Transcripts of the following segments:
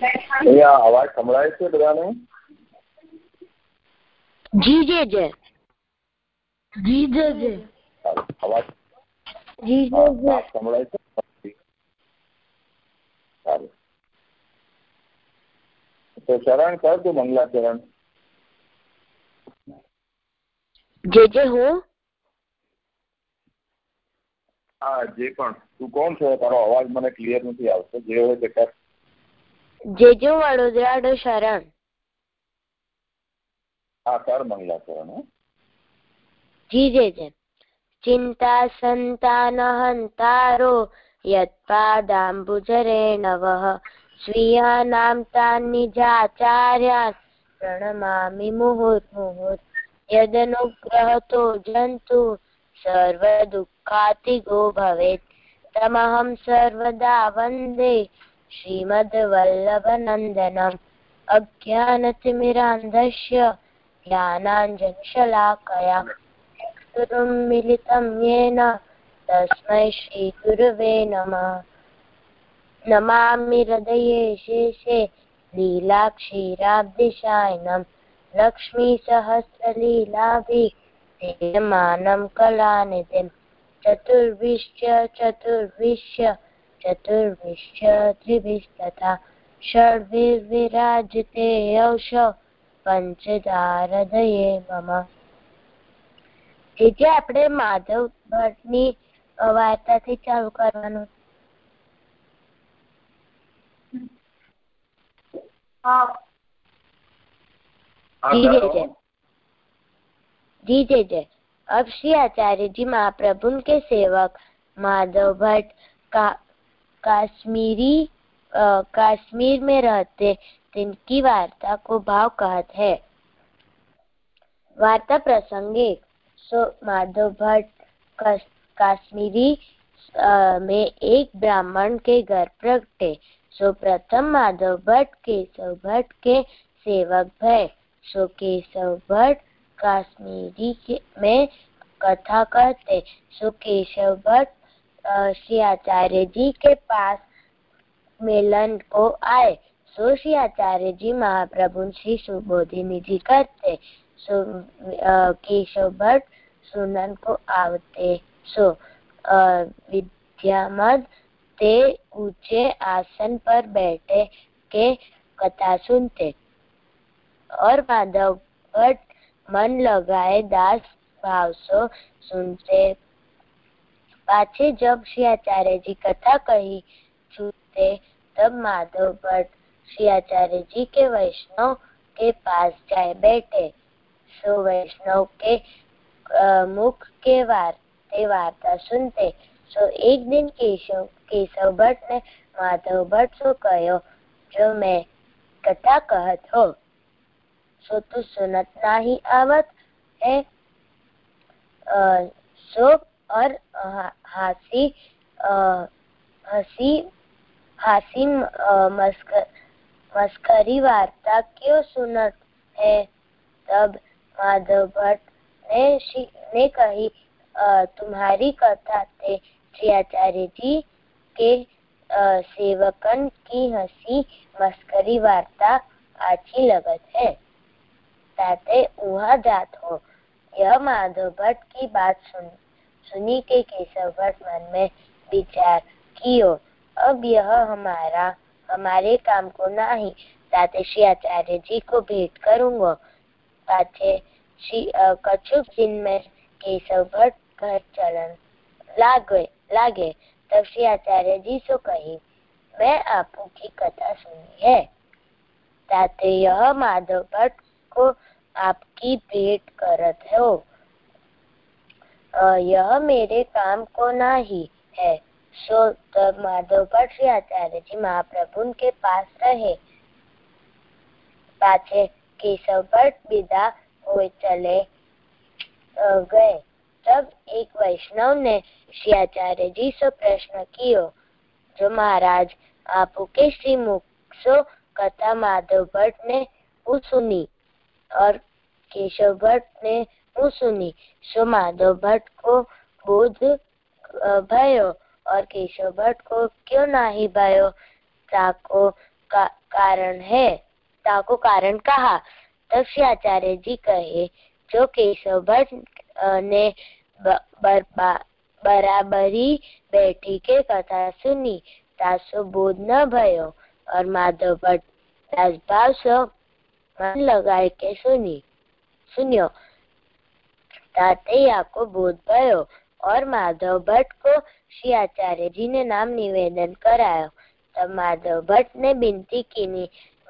અહીંયા અવાજ સંભળાય છે બધાને જી જે જે જી જે જે અવાજ જી જે જે સંભળાય છે સારું તો ચરણ કર તું મંગલા ચરણ જે જે હું હા જે પણ તું કોણ છો તારો અવાજ મને ક્લિયર નથી આવતો જે હોય તે કર જેજો વડોદરાડો શરણ. આકાર મંગલા શરણ જી જે જે. ચિંતા સંતાન હંતારો યત્પાદાંબુજરેણવઃ સ્વીયાનામ તાનિજાચાર્યાન પ્રણમામિ મુહુર્મુહુર્ યદનુગ્રહતો જંતુ સર્વદુઃખાતિગો ભવેત. તમહમ સર્વદા વંદે. श्रीमद्वल्लभनन्दनम् अज्ञानतिमिरान्धस्य ज्ञानाञ्जनशलाकया चक्षुरुं मिलितं येन तस्मै श्रीगुरवे नमः नमामि हृदये शेषे लीलाक्षीराब्धिशायनं लक्ष्मीसहस्रलीलाभिः क्रियमाणं कलानिधिं चतुर्विश्च चतुर्विश्य चतुर्विश्च त्रिभिस्तथा षड्भिर्विराजिते यौषौ પંચદારદયે મમ જે આપણે માધવ ભટ્ટની વાર્તાથી ચાલુ કરવાનું जी जय जय जी जय जय अब श्री आचार्य जी काश्मीरी कश्मीर में रहते तिनकी वार्ता को भाव कहते हैं। वार्ता प्रसंगे सो माधव भट्ट काश्मीरी में एक ब्राह्मण के घर प्रगटे। सो प्रथम माधव भट्ट केशव भट्ट के सेवक भय। सो केशव भट्ट काश्मीरी में कथा करते सो केशव भट्ट श्री आचार्य जी के पास मिलन को आए। सो श्री आचार्य जी महाप्रभु श्री सुबोधिनी जी करते। सो केशव भट्ट सुनन को आवते। सो विद्यामद ते ऊँचे आसन पर बैठे के कथा सुनते। और माधव भट्ट मन लगाए दास भाव सो सुनते। पाछे जब श्री आचार्य जी कथा कही छूते तब माधव भट्ट श्री आचार्य जी के वैष्णव के पास जाए बैठे सो वैष्णव के मुख के वार्ते वार्ता सुनते सो एक दिन केशव केशव भट्ट ने माधव भट्ट सो कहो जो मैं कथा कहत हो सो तू सुनत नहीं आवत है आ, सो और हासी हसी, हासी मस्कर मस्करी वार्ता क्यों सुनत है? तब माधव भट्ट ने ने कही तुम्हारी कथा थे श्री जी के सेवकन की हँसी, मस्करी वार्ता अच्छी लगत है। ताते उहा जात हो। यह माधव भट्ट की बात सुन सुनी के केशव भट्ट मन में विचार कियो। अब यह हमारा, हमारे काम को नहीं। ताते श्री आचार्य जी को भेंट करूँगा। कछुक दिन में केशव भट्ट घर चलन लागे लागे। तब श्री आचार्य जी से कही, मैं आपू की कथा सुनी है। ताते यह माधव भट्ट को आपकी भेंट करत हो। यह मेरे काम को नहीं है सो, तब माधव भट्ट श्री आचार्य जी महाप्रभु के पास रहे। पाछे केशव विदा हुए चले गए। तब एक वैष्णव ने श्री आचार्य जी से प्रश्न कियो, जो महाराज आपू के श्री मुख कथा माधव भट्ट ने सुनी? और केशव भट्ट ने सुनी सो माधव भट्ट को बोध भयो। और केशव भट्ट को क्यों नहीं भयो? ताको का, कारण है। ताको कारण कहा? आचार्य जी कहे, जो केशव भट्ट ने बराबरी बैठी के कथा सुनी, तासो बोध न भयो। और माधव भट्ट राजभाव सो मन लगाए के सुनी। सुनियो ताते को बोध और माधव भट्ट को श्री आचार्य जी ने नाम निवेदन कराया। तब माधव भट्ट ने विनती की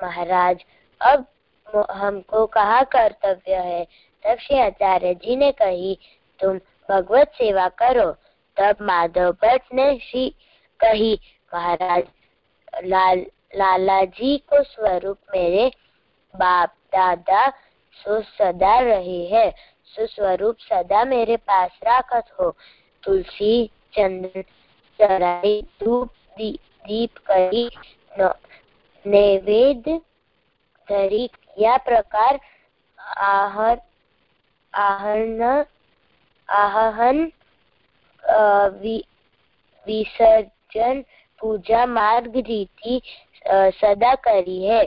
महाराज, अब हमको कहा कर्तव्य है? तब श्री आचार्य जी ने कही, तुम भगवत सेवा करो। तब माधव भट्ट ने श्री कही, महाराज, लाल लाला जी को स्वरूप मेरे बाप, दादा सो सदा रहे है। सो स्वरूप सदा मेरे पास राखत हो। तुलसी चंद्र चराई धूप दीप करी नैवेद्य धरी या प्रकार, आहर आहन आहन विसर्जन, पूजा, मार्ग, रीति सदा करी है।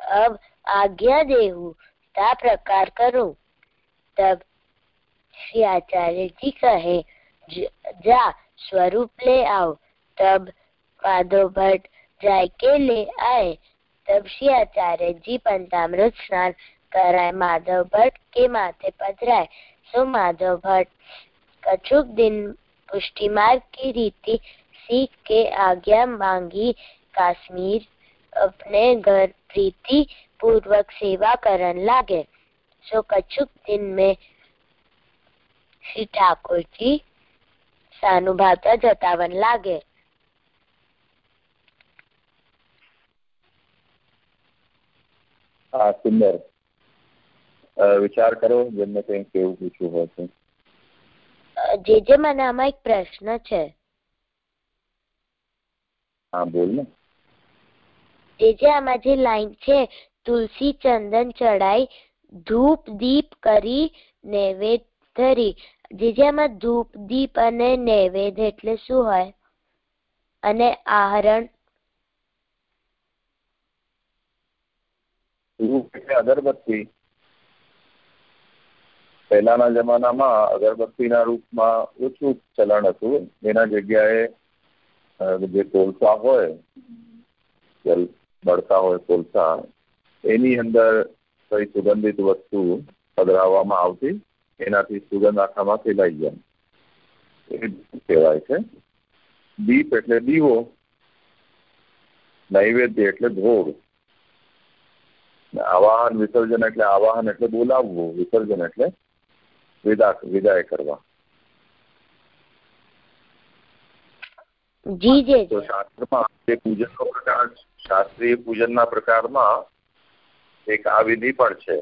अब आज्ञा देहु, ता प्रकार करो। तब श्री आचार्य जी कहे, जा स्वरूप ले आओ। तब पादो भट्ट जायके ले आए। तब श्री आचार्य जी पंचामृत स्नान कराए। माधव भट्ट के माथे पधराए। सो माधव भट्ट कछुक दिन पुष्टि मार्ग की रीति सीख के आज्ञा मांगी। काश्मीर अपने घर प्रीति पूर्वक सेवा करन लागे। सो कछुक दिन में श्री ठाकुर जी सानुभावता जतावन लागे હા સુંદર વિચાર કરો જેમને કંઈ કેવું પૂછવું હોય છે જે જે મને આમાં એક પ્રશ્ન છે હા બોલ ને જે જે આમાં જે લાઈન છે તુલસી ચંદન ચડાઈ ધૂપ દીપ કરી નૈવેદ ધરી. જે જે ધૂપ દીપ અને નૈવેદ એટલે શું હોય? અને આહરણ? અગરબત્તી. પહેલાના જમાનામાં અગરબત્તીના રૂપમાં ઓછું ચલણ હતું. એના જગ્યાએ જે કોલસા હોય બળતા હોય કોલસા એની અંદર કઈ સુગંધિત વસ્તુ પધરાવવામાં આવતી એનાથી સુગંધ આખામાં ફેલાઈ જાય. એ કહેવાય છે. દીપ એટલે દીવો નૈવેદ્ય એટલે ભોગ. આવાહન વિસર્જન એટલે આવાહન એટલે બોલાવવું વિસર્જન એટલે વિદા વિદાય કરવા. જી જી. તો શાસ્ત્રમાં જે પૂજનનો પ્રકાર શાસ્ત્રીય પૂજનના પ્રકારમાં એક આ વિધિ પણ છે.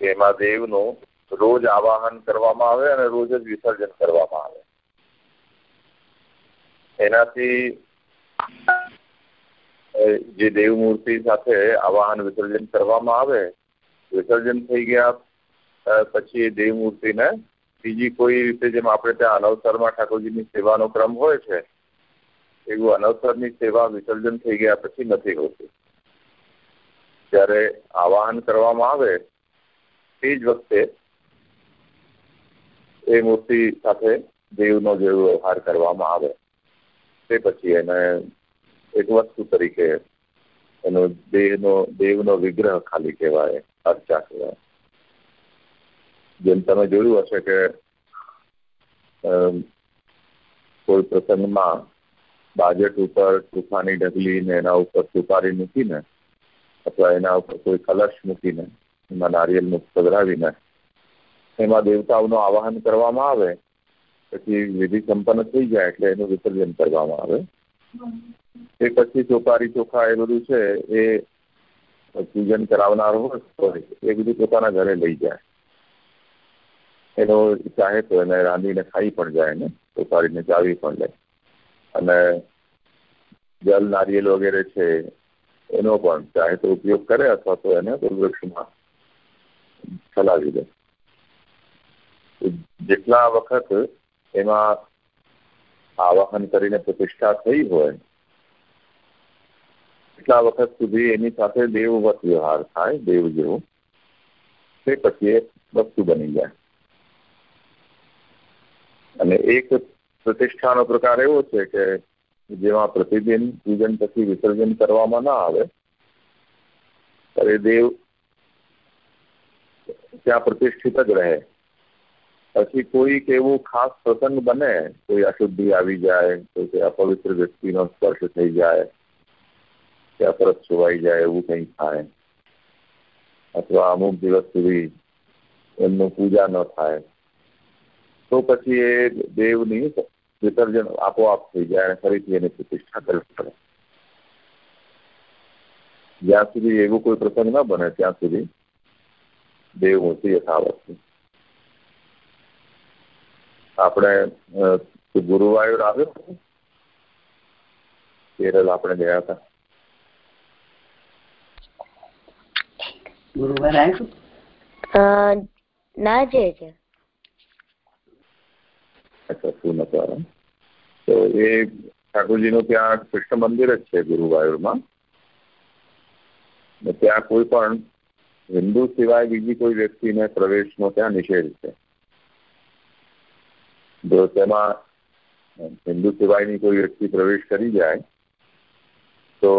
કે એમાં દેવનું રોજ આવાહન કરવામાં આવે અને રોજ જ વિસર્જન કરવામાં આવે. એનાથી જે દેવ મૂર્તિ સાથે આવાહન વિસર્જન કરવામાં આવે, વિસર્જન થઈ ગયા પછી એ દેવ મૂર્તિને બીજી કોઈ રીતે જેમ આપણે ત્યાં અનવસરમાં ઠાકોરજીની સેવાનો ક્રમ હોય છે, એવું અનવસરની સેવા વિસર્જન થઈ ગયા પછી નથી હોતી. જ્યારે આવાહન કરવામાં આવે તે જ વખતે એ મૂર્તિ સાથે દેવનો જેવો વ્યવહાર કરવામાં આવે, તે પછી એને એક વસ્તુ તરીકે એનો દેહનો, દેવનો વિગ્રહ ખાલી કહેવાય, અર્ચા કહેવાય. જેમ તમે જોયું હશે કે કોઈ પ્રસંગમાં બાજેટ ઉપર ચોખાની ઢગલી ને એના ઉપર સુપારી મૂકીને અથવા એના ઉપર કોઈ કલશ મૂકીને, એમાં નારિયેલ પધરાવીને, એમાં દેવતાઓનું આવાહન કરવામાં આવે, પછી વિધિ સંપન્ન થઈ જાય એટલે એનું વિસર્જન કરવામાં આવે. એ પછી ચોપારી ચોખા એ બધું છે, એ પૂજન કરાવનાર હોય એ બધું પોતાના ઘરે લઈ જાય. એનો ચાહે તો એને રાંધીને ખાઈ પણ જાય ને ચોપારીને ચાવી પણ લે. અને જલ નારિયેલ વગેરે છે એનો પણ ચાહે તો ઉપયોગ કરે અથવા તો એને વૃક્ષમાં ચલાવી દે. જેટલા વખત એમાં આવાહન કરીને પ્રતિષ્ઠા થઈ હોય, એટલા વખત સુધી એની સાથે દેવવત વ્યવહાર થાય, દેવ જેવો, તે પછી એક વસ્તુ બની જાય. અને એક પ્રતિષ્ઠાનો પ્રકાર એવો છે કે જેમાં પ્રતિદિન પૂજન પછી વિસર્જન કરવામાં ના આવે, ત્યારે દેવ ત્યાં પ્રતિષ્ઠિત જ રહે. પછી કોઈક એવું ખાસ પ્રસંગ બને, કોઈ અશુદ્ધિ આવી જાય, કોઈ અપવિત્ર વ્યક્તિનો સ્પર્શ થઈ જાય, કે અપરત છોવાઈ જાય, એવું કંઈ થાય. અથવા અમુક દિવસ સુધી એમનું પૂજા ન થાય. તો પછી એ દેવની વિસર્જન આપોઆપ થઈ જાય અને ફરીથી એની પ્રતિષ્ઠા કરવી પડે. જ્યાં સુધી એવું કોઈ પ્રસંગ ન બને ત્યાં સુધી દેવમૂર્તિ યથાવત છે. આપણે ગુરુવાયુર આવ્યો કેરળ આપણે ગયા હતા. ગુરુવાર આવ્યું ના જે છે અચ્છા શું નતું તો એ ઠાકોરજીનું ત્યાં કૃષ્ણ મંદિર જ છે ગુરુવાયુરમાં. ત્યાં કોઈ પણ હિન્દુ સિવાય બીજી કોઈ વ્યક્તિને પ્રવેશનો ત્યાં નિષેધ છે. જો તેમાં હિન્દુ સિવાયની કોઈ વ્યક્તિ પ્રવેશ કરી જાય, તો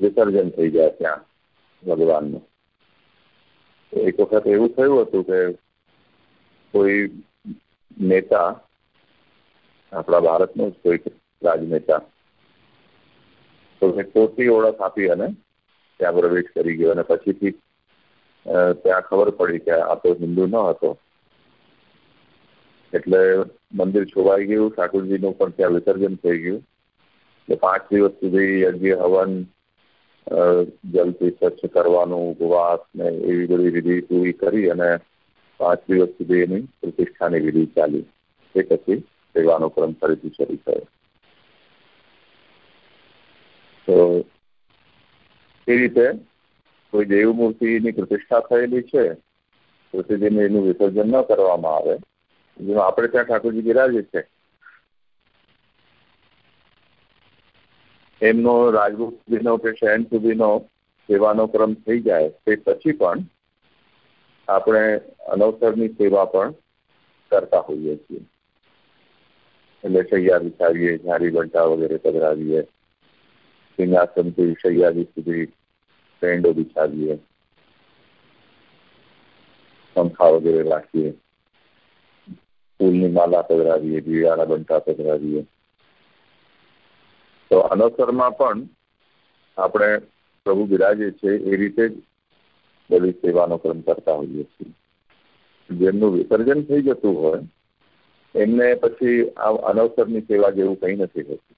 વિસર્જન થઈ જાય ત્યાં ભગવાનનું. એક વખત એવું થયું હતું કે કોઈ નેતા આપણા ભારતનો જ કોઈક રાજનેતા. તો ખોટી ઓળખ આપી અને ત્યાં પ્રવેશ કરી ગયો અને પછીથી ત્યાં ખબર પડી કે આ તો હિન્દુ ન હતો. એટલે મંદિર છોવાઈ ગયું, ઠાકોરજીનું પણ ત્યાં વિસર્જન થઈ ગયું. એટલે પાંચ દિવસ સુધી યજ્ઞ, હવન જલથી સ્વચ્છ કરવાનું, ઉપવાસ ને એવી બધી વિધિ પૂરી કરી અને પાંચ દિવસ સુધી એની પ્રતિષ્ઠાની વિધિ ચાલી. એ પછી સેવાનો ક્રમ ફરીથી શરૂ થયો. તો એ રીતે કોઈ દેવમૂર્તિની પ્રતિષ્ઠા થયેલી છે પ્રતિદિન એનું વિસર્જન ન કરવામાં આવે, જેમાં આપણે ત્યાં ઠાકોરજી બિરાજે છે. એમનો રાજભોગ સુધીનો કે શયન સુધીનો સેવાનો ક્રમ થઈ જાય, તે પછી પણ આપણે અનવસરની સેવા પણ કરતા હોઈએ છીએ. એટલે શૈયા વિછાવીએ ઝારી બંટા વગેરે પધરાવીએ. સિંહાસનથી શૈયાદી સુધી પેંડો બિછાવીએ. પંખા વગેરે રાખીએ. ફૂલની માલા પધરાવીએ, દિવાળા બંટા પધરાવીએ. તો અનસરમાં પણ આપણે પ્રભુ બિરાજે છે એ રીતે જ બધી સેવાનો ક્રમ કરતા હોઈએ છીએ. જેમનું વિસર્જન થઈ જતું હોય એમને પછી આ અનવસરની સેવા જેવું કંઈ નથી હોતું.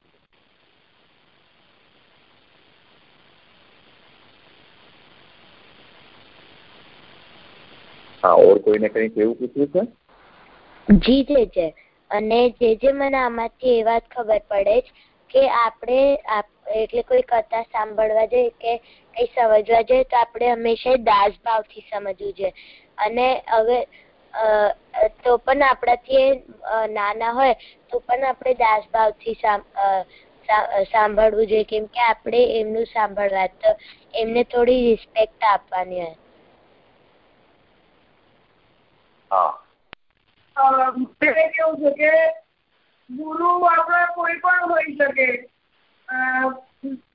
હા, ઓર કોઈને કંઈક કેવું પૂછ્યું છે? જી, જે છે અને જે જે મને આમાંથી એ વાત ખબર પડે છે કે આપણે એટલે કોઈ કથા સાંભળવા જોઈએ કે કઈ સમજવા જોઈએ તો આપણે હંમેશા દાસ ભાવથી સમજવું જોઈએ. અને હવે તો પણ આપણાથી નાના હોય તો પણ આપણે દાસભાવથી સાંભળવું જોઈએ. કેમ કે આપણે એમનું સાંભળવા તો એમને થોડી રિસ્પેક્ટ આપવાની હોય. કેવું છે કે ગુરુ આપણા કોઈ પણ હોઈ શકે.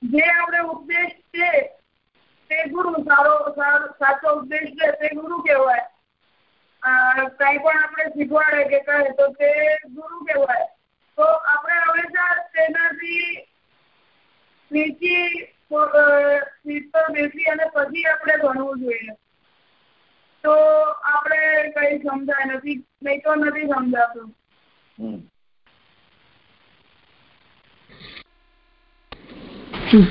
જે આપણે ઉપદેશ છે તે ગુરુ સારો સાચો ઉપદેશ છે તે ગુરુ કહેવાય. કઈ પણ આપણે શીખવાડે કે કહે તો તે ગુરુ કહેવાય. તો આપણે હંમેશા તેનાથી નીચી સીટ પર બેસી અને પછી આપણે ભણવું જોઈએ. તો આપણે કઈ સમજાય નથી નહીં તો નથી સમજાતું.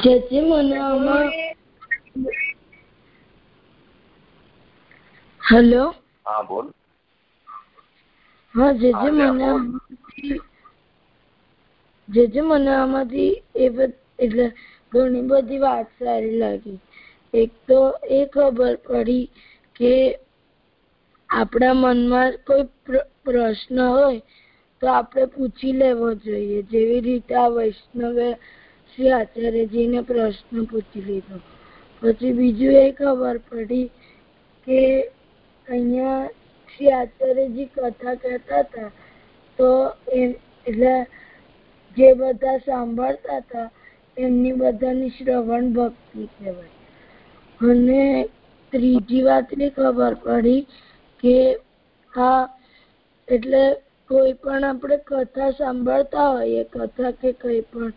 જેથી મને આમાં હેલો? હા બોલ. હા જે જે મને જે જે મને આમાંથી એ એટલે ઘણી બધી વાત સારી લાગી. એક તો એ ખબર પડી કે આપણા મનમાં કોઈ પ્રશ્ન હોય તો આપણે પૂછી લેવો જોઈએ. જેવી રીતે આ વૈષ્ણવે શ્રી આચાર્યજીને પ્રશ્ન પૂછી લીધો. પછી બીજું એ ખબર પડી કે અહીંયા શ્રી આચાર્યજી કથા કહેતા હતા. તો એટલે જે બધા સાંભળતા હતા, એમની બધાની શ્રવણ ભક્તિ કહેવાય. અને ત્રીજી વાત એ ખબર પડી કે આ એટલે કોઈ પણ આપણે કથા સાંભળતા હોઈએ, કથા કે કંઈ પણ,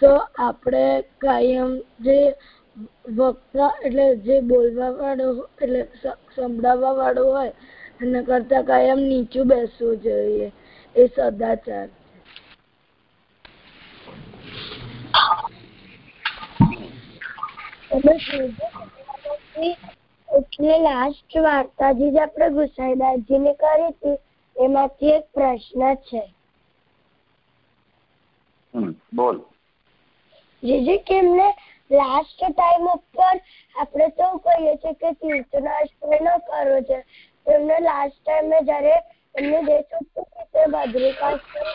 તો આપણે કાયમ જે વક્તા એટલે જે બોલવા વાળો એટલે સંભળાવવા વાળો હોય એના કરતા કાયમ નીચું બેસવું જોઈએ. એ સદાચાર એટલે લાસ્ટ વાર્તા જે આપણે ગુસાઈદાસજીને કરી હતી એમાંથી એક પ્રશ્ન છે. બોલ. જે કે એમને લાસ્ટ ટાઈમ ઉપર આપણે તો કહીએ છીએ કે તીર્થનો આશ્રય ન કરવો છે. એમને લાસ્ટ ટાઈમે જયારે એમને દેશ હતું તે બદ્રિકાશ્રમ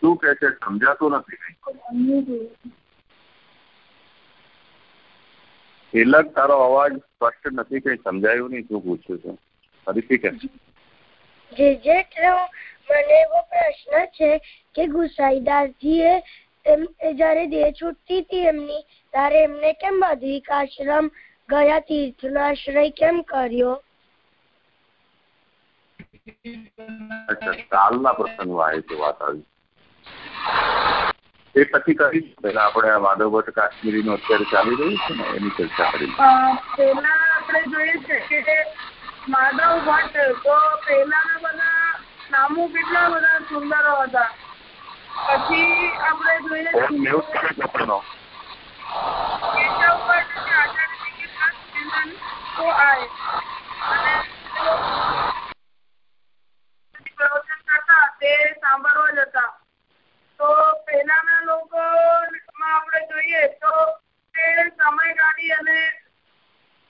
શું કે છે સમજાતું નથી. તિલક તારો અવાજ સ્પષ્ટ નથી કઈ સમજાયું નહીં શું પૂછ્યું છે? ફરીથી કે જે જે મને એવો પ્રશ્ન છે કે ગુસાઈદાસજીએ એમ જયારે દેહ છૂટતી હતી એમની ત્યારે એમને કેમ બદ્રિકાશ્રમ ગયા તીર્થનો આશ્રય કેમ કર્યો? કાલના પ્રસંગમાં આવી છે વાત આવી. એ પછી કરી પેલા આપણે માધવ ભટ્ટ કાશ્મીરી નું અત્યારે ચાલી રહ્યું છે ને એની ચર્ચા કરી. પેલા આપણે જોઈએ છે કે માધવ ભટ્ટ તો પેલા બધા નામો કેટલા બધા સુંદરો હતા. પછી આપણે જોઈએ પ્રવચન કરતા તે સાંભળવા જતા. તો પહેલાના લોકો માં આપણે જોઈએ તો તે સમય કાઢી અને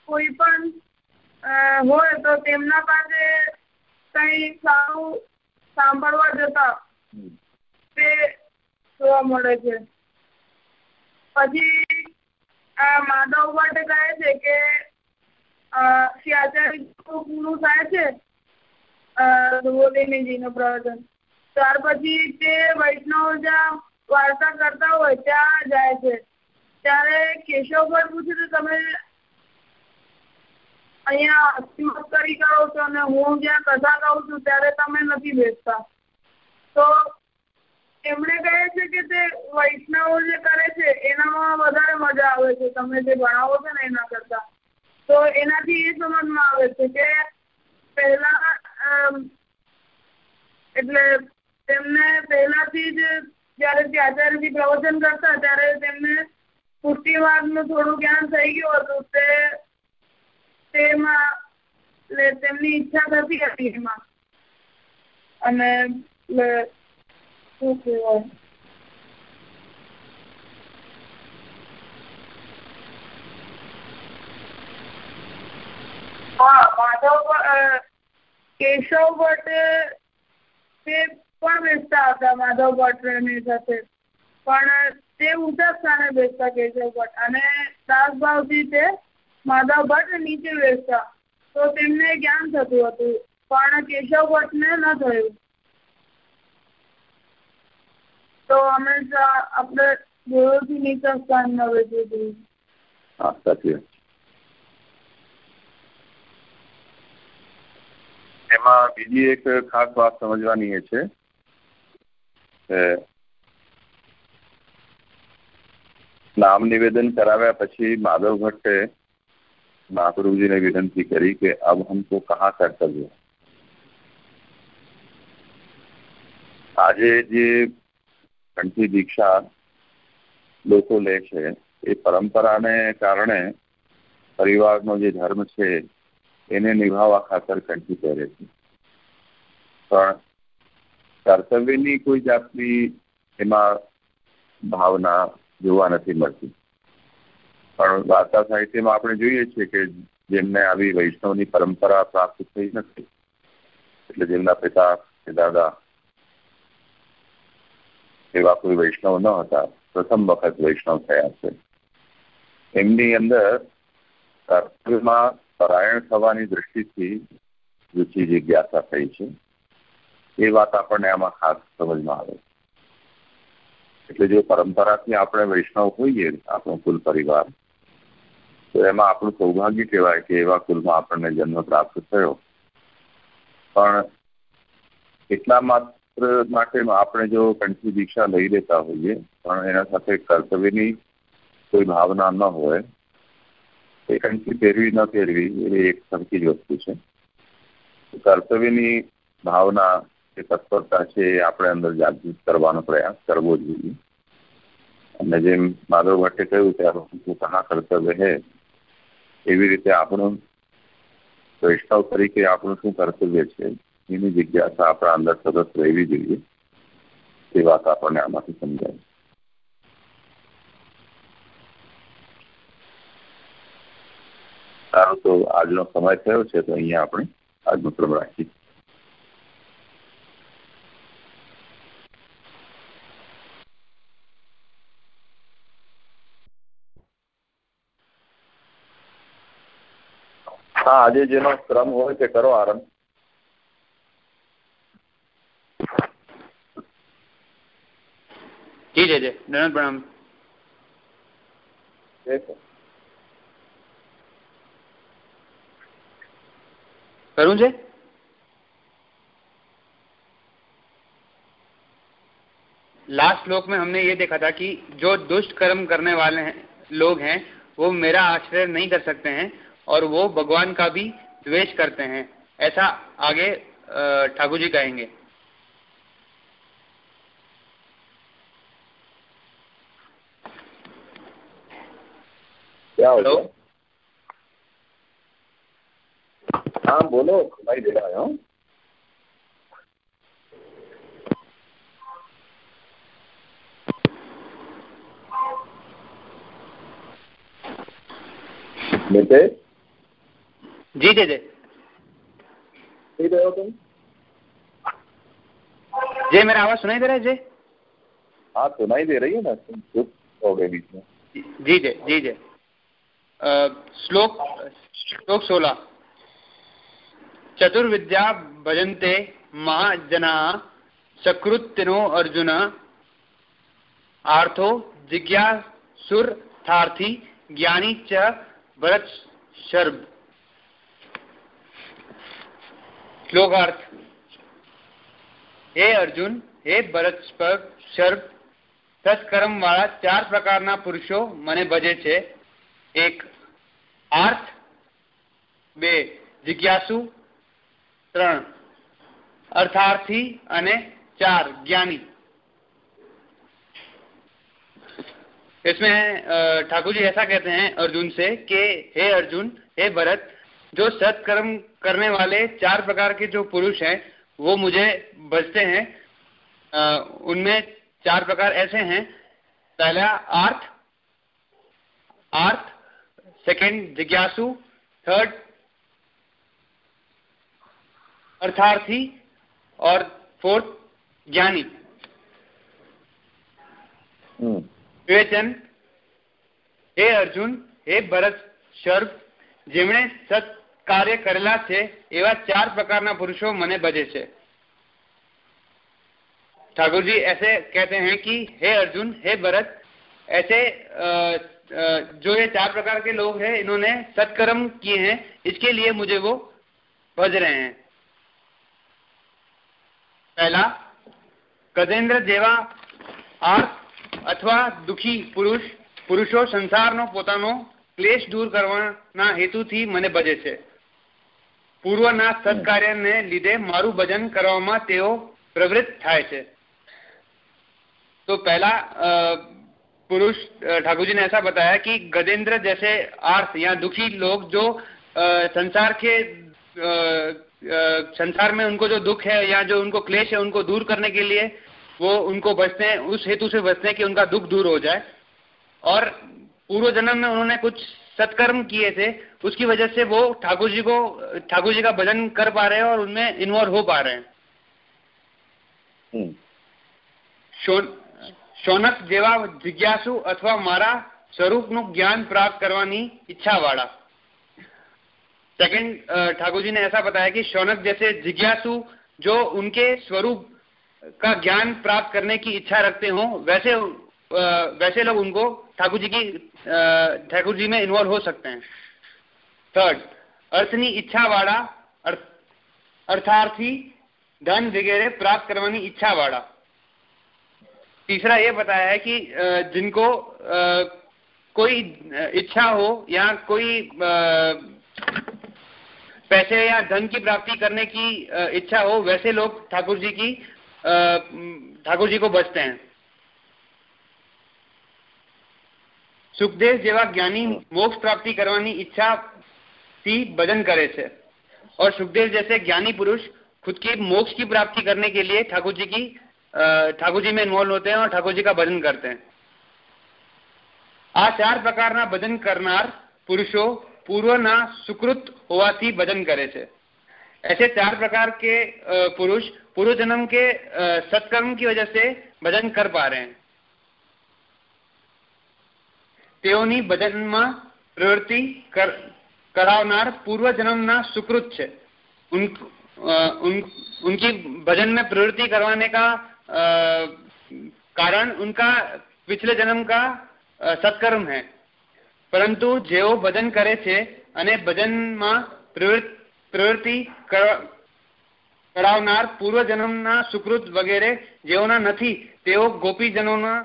કોઈ પણ હોય તો તેમના પાસે કઈ સારું સાંભળવા જતા તે જોવા મળે છે. પછી માધવ ભટ્ટ કહે છે કે શ્રી આચાર્ય પૂરું થાય છે ધ્રુવદેવીજીનું પ્રવચન. ત્યાર પછી તે વૈષ્ણવ જ્યાં વાર્તા કરતા હોય ત્યાં જાય છે. ત્યારે કેશવ ભટ્ટ પૂછે તો તમે અહીંયા અસ્તિમસ્કરી કરો છો અને હું જ્યાં કથા કહું છું ત્યારે તમે નથી બેસતા. તો એમણે કહે છે કે તે વૈષ્ણવો જે કરે છે એનામાં વધારે મજા આવે છે. તમે જે ભણાવો છો ને એના કરતા. તો એનાથી એ સમજમાં આવે છે કે પહેલા એટલે તેમને પહેલાથી જ જયારે આચાર્યજી પ્રવચન કરતા ત્યારે તેમને પુષ્ટિવાદનું થોડું જ્ઞાન થઈ ગયું હતું. તે તેમાં તેમની ઈચ્છા થતી હતી એમાં. અને શું કહેવાય? હા, માધવ કેશવ ભટ્ટ તે પણ બેસતા હતા, માધવ ભટ્ટની સાથે. પણ તે ઊંચા સ્થાને બેસતા કેશવ ભટ્ટ. અને દાસભાવજી તે માધવ ભટ્ટ નીચે બેસતા. તો તેમને જ્ઞાન થતું હતું. પણ કેશવ ભટ્ટને ન થયું. તો હંમેશા આપણે જોયોથી નીચા સ્થાનમાં બેસવું જોઈએ સાચી એમાં બીજી એક ખાસ વાત સમજવાની એ છે નામ નિવેદન કરાવ્યા પછી માધવ ભટ્ટે મહાપ્રભુજીને વિનંતી કરી કે અબ हमको कहाँ કર્તવ્ય આજે જે કંઠી દીક્ષા લોકો લે છે એ પરંપરાને કારણે પરિવારનો જે ધર્મ છે એને નિભાવવા ખાતર કંઠી પહેરે છે પણ કર્તવ્યની કોઈ જાતની એમાં ભાવના જોવા નથી મળતી પણ વાર્તા સાહિત્યમાં આપણે જોઈએ છીએ કે જેમને આવી વૈષ્ણવની પરંપરા પ્રાપ્ત થઈ નથી, એટલે જેમના પિતા કે દાદા એવા કોઈ વૈષ્ણવ ન હતા, પ્રથમ વખત વૈષ્ણવ થયા છે. એમની અંદર કર્તવ્યમાં પરાયણ થવાની દ્રષ્ટિથી રુચિ જિજ્ઞાસા થઈ છે. એ વાત આપણને આમાં ખાસ સમજમાં આવે એટલે જો પરંપરાથી આપણે વૈષ્ણવ હોઈએ, આપણો કુલ પરિવાર તો એમાં આપણું સૌભાગ્ય કહેવાય કે એવા કુલમાં આપણને જન્મ પ્રાપ્ત થયો. પણ એટલા માત્ર માટે આપણે જો કંઠી દીક્ષા લઈ લેતા હોઈએ, પણ એના સાથે કર્તવ્યની કોઈ ભાવના ન હોય, એ કંઠી પહેરવી ન પહેરવી એ એક સરખી જ વસ્તુ છે. કર્તવ્યની ભાવના જે તત્પરતા છે એ આપણે અંદર જાગૃત કરવાનો પ્રયાસ કરવો જોઈએ. અને જેમ માધવ ભટ્ટે કહ્યું કે આ કર્તવ્ય હે એવી રીતે આપણું વૈષ્ણવ તરીકે આપણું શું કર્તવ્ય છે, એની જિજ્ઞાસા આપણા અંદર સતત રહેવી જોઈએ, એ વાત આપણને આમાંથી સમજાય. સારું, તો આજનો સમય થયો છે, તો અહીંયા આપણે આજનો ક્રમ રાખીએ આજે જેનો ક્રમ હોય તે કરો આરંભ જી જય જય દંડ પ્રણામ करूं जे लास्ट श्लोक में हमने ये देखा था कि जो दुष्ट कर्म करने वाले हैं लोग हैं वो मेरा आश्रय नहीं कर सकते हैं और वो भगवान का भी द्वेष करते हैं। ऐसा आगे ठाकुर जी कहेंगे। क्या हो हाँ बोलो भाई दे रहा है। बेटे जी जी जी तुम। जी मेरा आवाज़ सुनाई दे रहा है जी हाँ सुनाई दे रही है ना तुम चुप हो गए बीच में। जी जी जी जी श्लोक श्लोक सोलह। चतुर्विद्या भजन्ते महाजना सकृतिनो अर्जुन। आर्थो जिज्ञासुर्थार्थी ज्ञानी च भरत शर्ब શ્લોકાર્થ હે અર્જુન હે ભરત શર્પ સત્કર્મ વાળા ચાર પ્રકારના પુરુષો મને ભજે છે એક આર્થ બે જિજ્ઞાસુ ત્રણ अर्थार्थी અને चार ज्ञानी इसमें ठाकुर जी ऐसा कहते हैं अर्जुन से कि हे अर्जुन हे भरत जो सत्कर्म करने वाले चार प्रकार के जो पुरुष हैं वो मुझे बचते हैं। उनमें चार प्रकार ऐसे हैं। पहला आर्थ आर्थ सेकंड जिज्ञासु थर्ड अर्थार्थी और फोर्थ ज्ञानी। हम्म। विवेचन हे अर्जुन हे भरत शर्व જેમણે સત કાર્ય કરેલા છે એવા ચાર પ્રકારના પુરુષો મને ભજે છે ठाकुर जी ऐसे कहते हैं कि हे अर्जुन हे भरत ऐसे जो ये चार प्रकार के लोग हैं इन्होंने सत्कर्म किए हैं इसके लिए मुझे वो भज रहे हैं પહેલા ગજેન્દ્ર જેવા આર્થ અથવા દુખી પુરુષ પુરુષો સંસારનો પોતાનો ક્લેશ દૂર કરવાના હેતુથી મને ભજે છે પૂર્વના સત્કાર્યને લીધે મારું ભજન કરવામાં તેઓ પ્રવૃત્ત થાય છે तो पहला पुरुष ठाकुर जी ने ऐसा बताया कि गजेंद्र जैसे आर्थ या दुखी लोग जो संसार के संसार में उनको जो दुख है या जो उनको क्लेश है उनको दूर करने के लिए वो उनको बचते हैं उस हेतु से बचते हैं कि उनका दुख दूर हो जाए और पूर्व जन्म में उन्होंने कुछ सत्कर्म किए थे उसकी वजह से वो ठाकुर जी को ठाकुर जी का भजन कर पा रहे हैं और उनमें इन्वॉल्व हो पा रहे हैं। हम्म। शौनक जेवा जिज्ञासु अथवा मारा स्वरूप नु ज्ञान प्राप्त करवानी इच्छा वाला। सेकंड ठाकुर जी ने ऐसा बताया कि शौनक जैसे जिज्ञासु जो उनके स्वरूप का ज्ञान प्राप्त करने की इच्छा रखते हो वैसे वैसे लोग उनको ठाकुर जी की ठाकुर जी में इन्वॉल्व हो सकते हैं। थर्ड अर्थनी इच्छा वाड़ा अर्थार्थी धन वगैरह प्राप्त करवानी इच्छा वाड़ा तीसरा ये बताया है कि जिनको कोई इच्छा हो या कोई पैसे या धन की प्राप्ति करने की इच्छा हो, वैसे लोग ठाकुर जी की ठाकुर जी को बचते हैं। સુખદેવ જેવા ज्ञानी मोक्ष प्राप्ति करवानी इच्छा थी भजन करे थे और सुखदेव जैसे ज्ञानी पुरुष खुद की मोक्ष की प्राप्ति करने के लिए ठाकुर जी की ઠાકોર जी में इन्वॉल्व होते हैं और ठाकुर जी का भजन करते हैं આ ચાર પ્રકારના ભજન કરનાર પુરુષો પૂર્વના સુકૃત હોવાથી ભજન કરે છે ऐसे चार प्रकार के पुरुष पूर्व जन्म के सत्कर्म की वजह से भजन कर पा रहे हैं તેઓની ભજનમાં પ્રવૃત્તિ કરાવનાર પૂર્વ જન્મના સુકૃત છે उन, उन, उनकी भजन में प्रवृत्ति करवाने का कारण उनका पिछले जन्म का સત્કર્મ હે પરંતુ જેઓ ભજન કરે છે અને ભજનમાં પ્રવૃત્તિ કરાવનાર પૂર્વ જન્મના સુકૃત વગેરે જેઓના નથી તેઓ ગોપીજનોના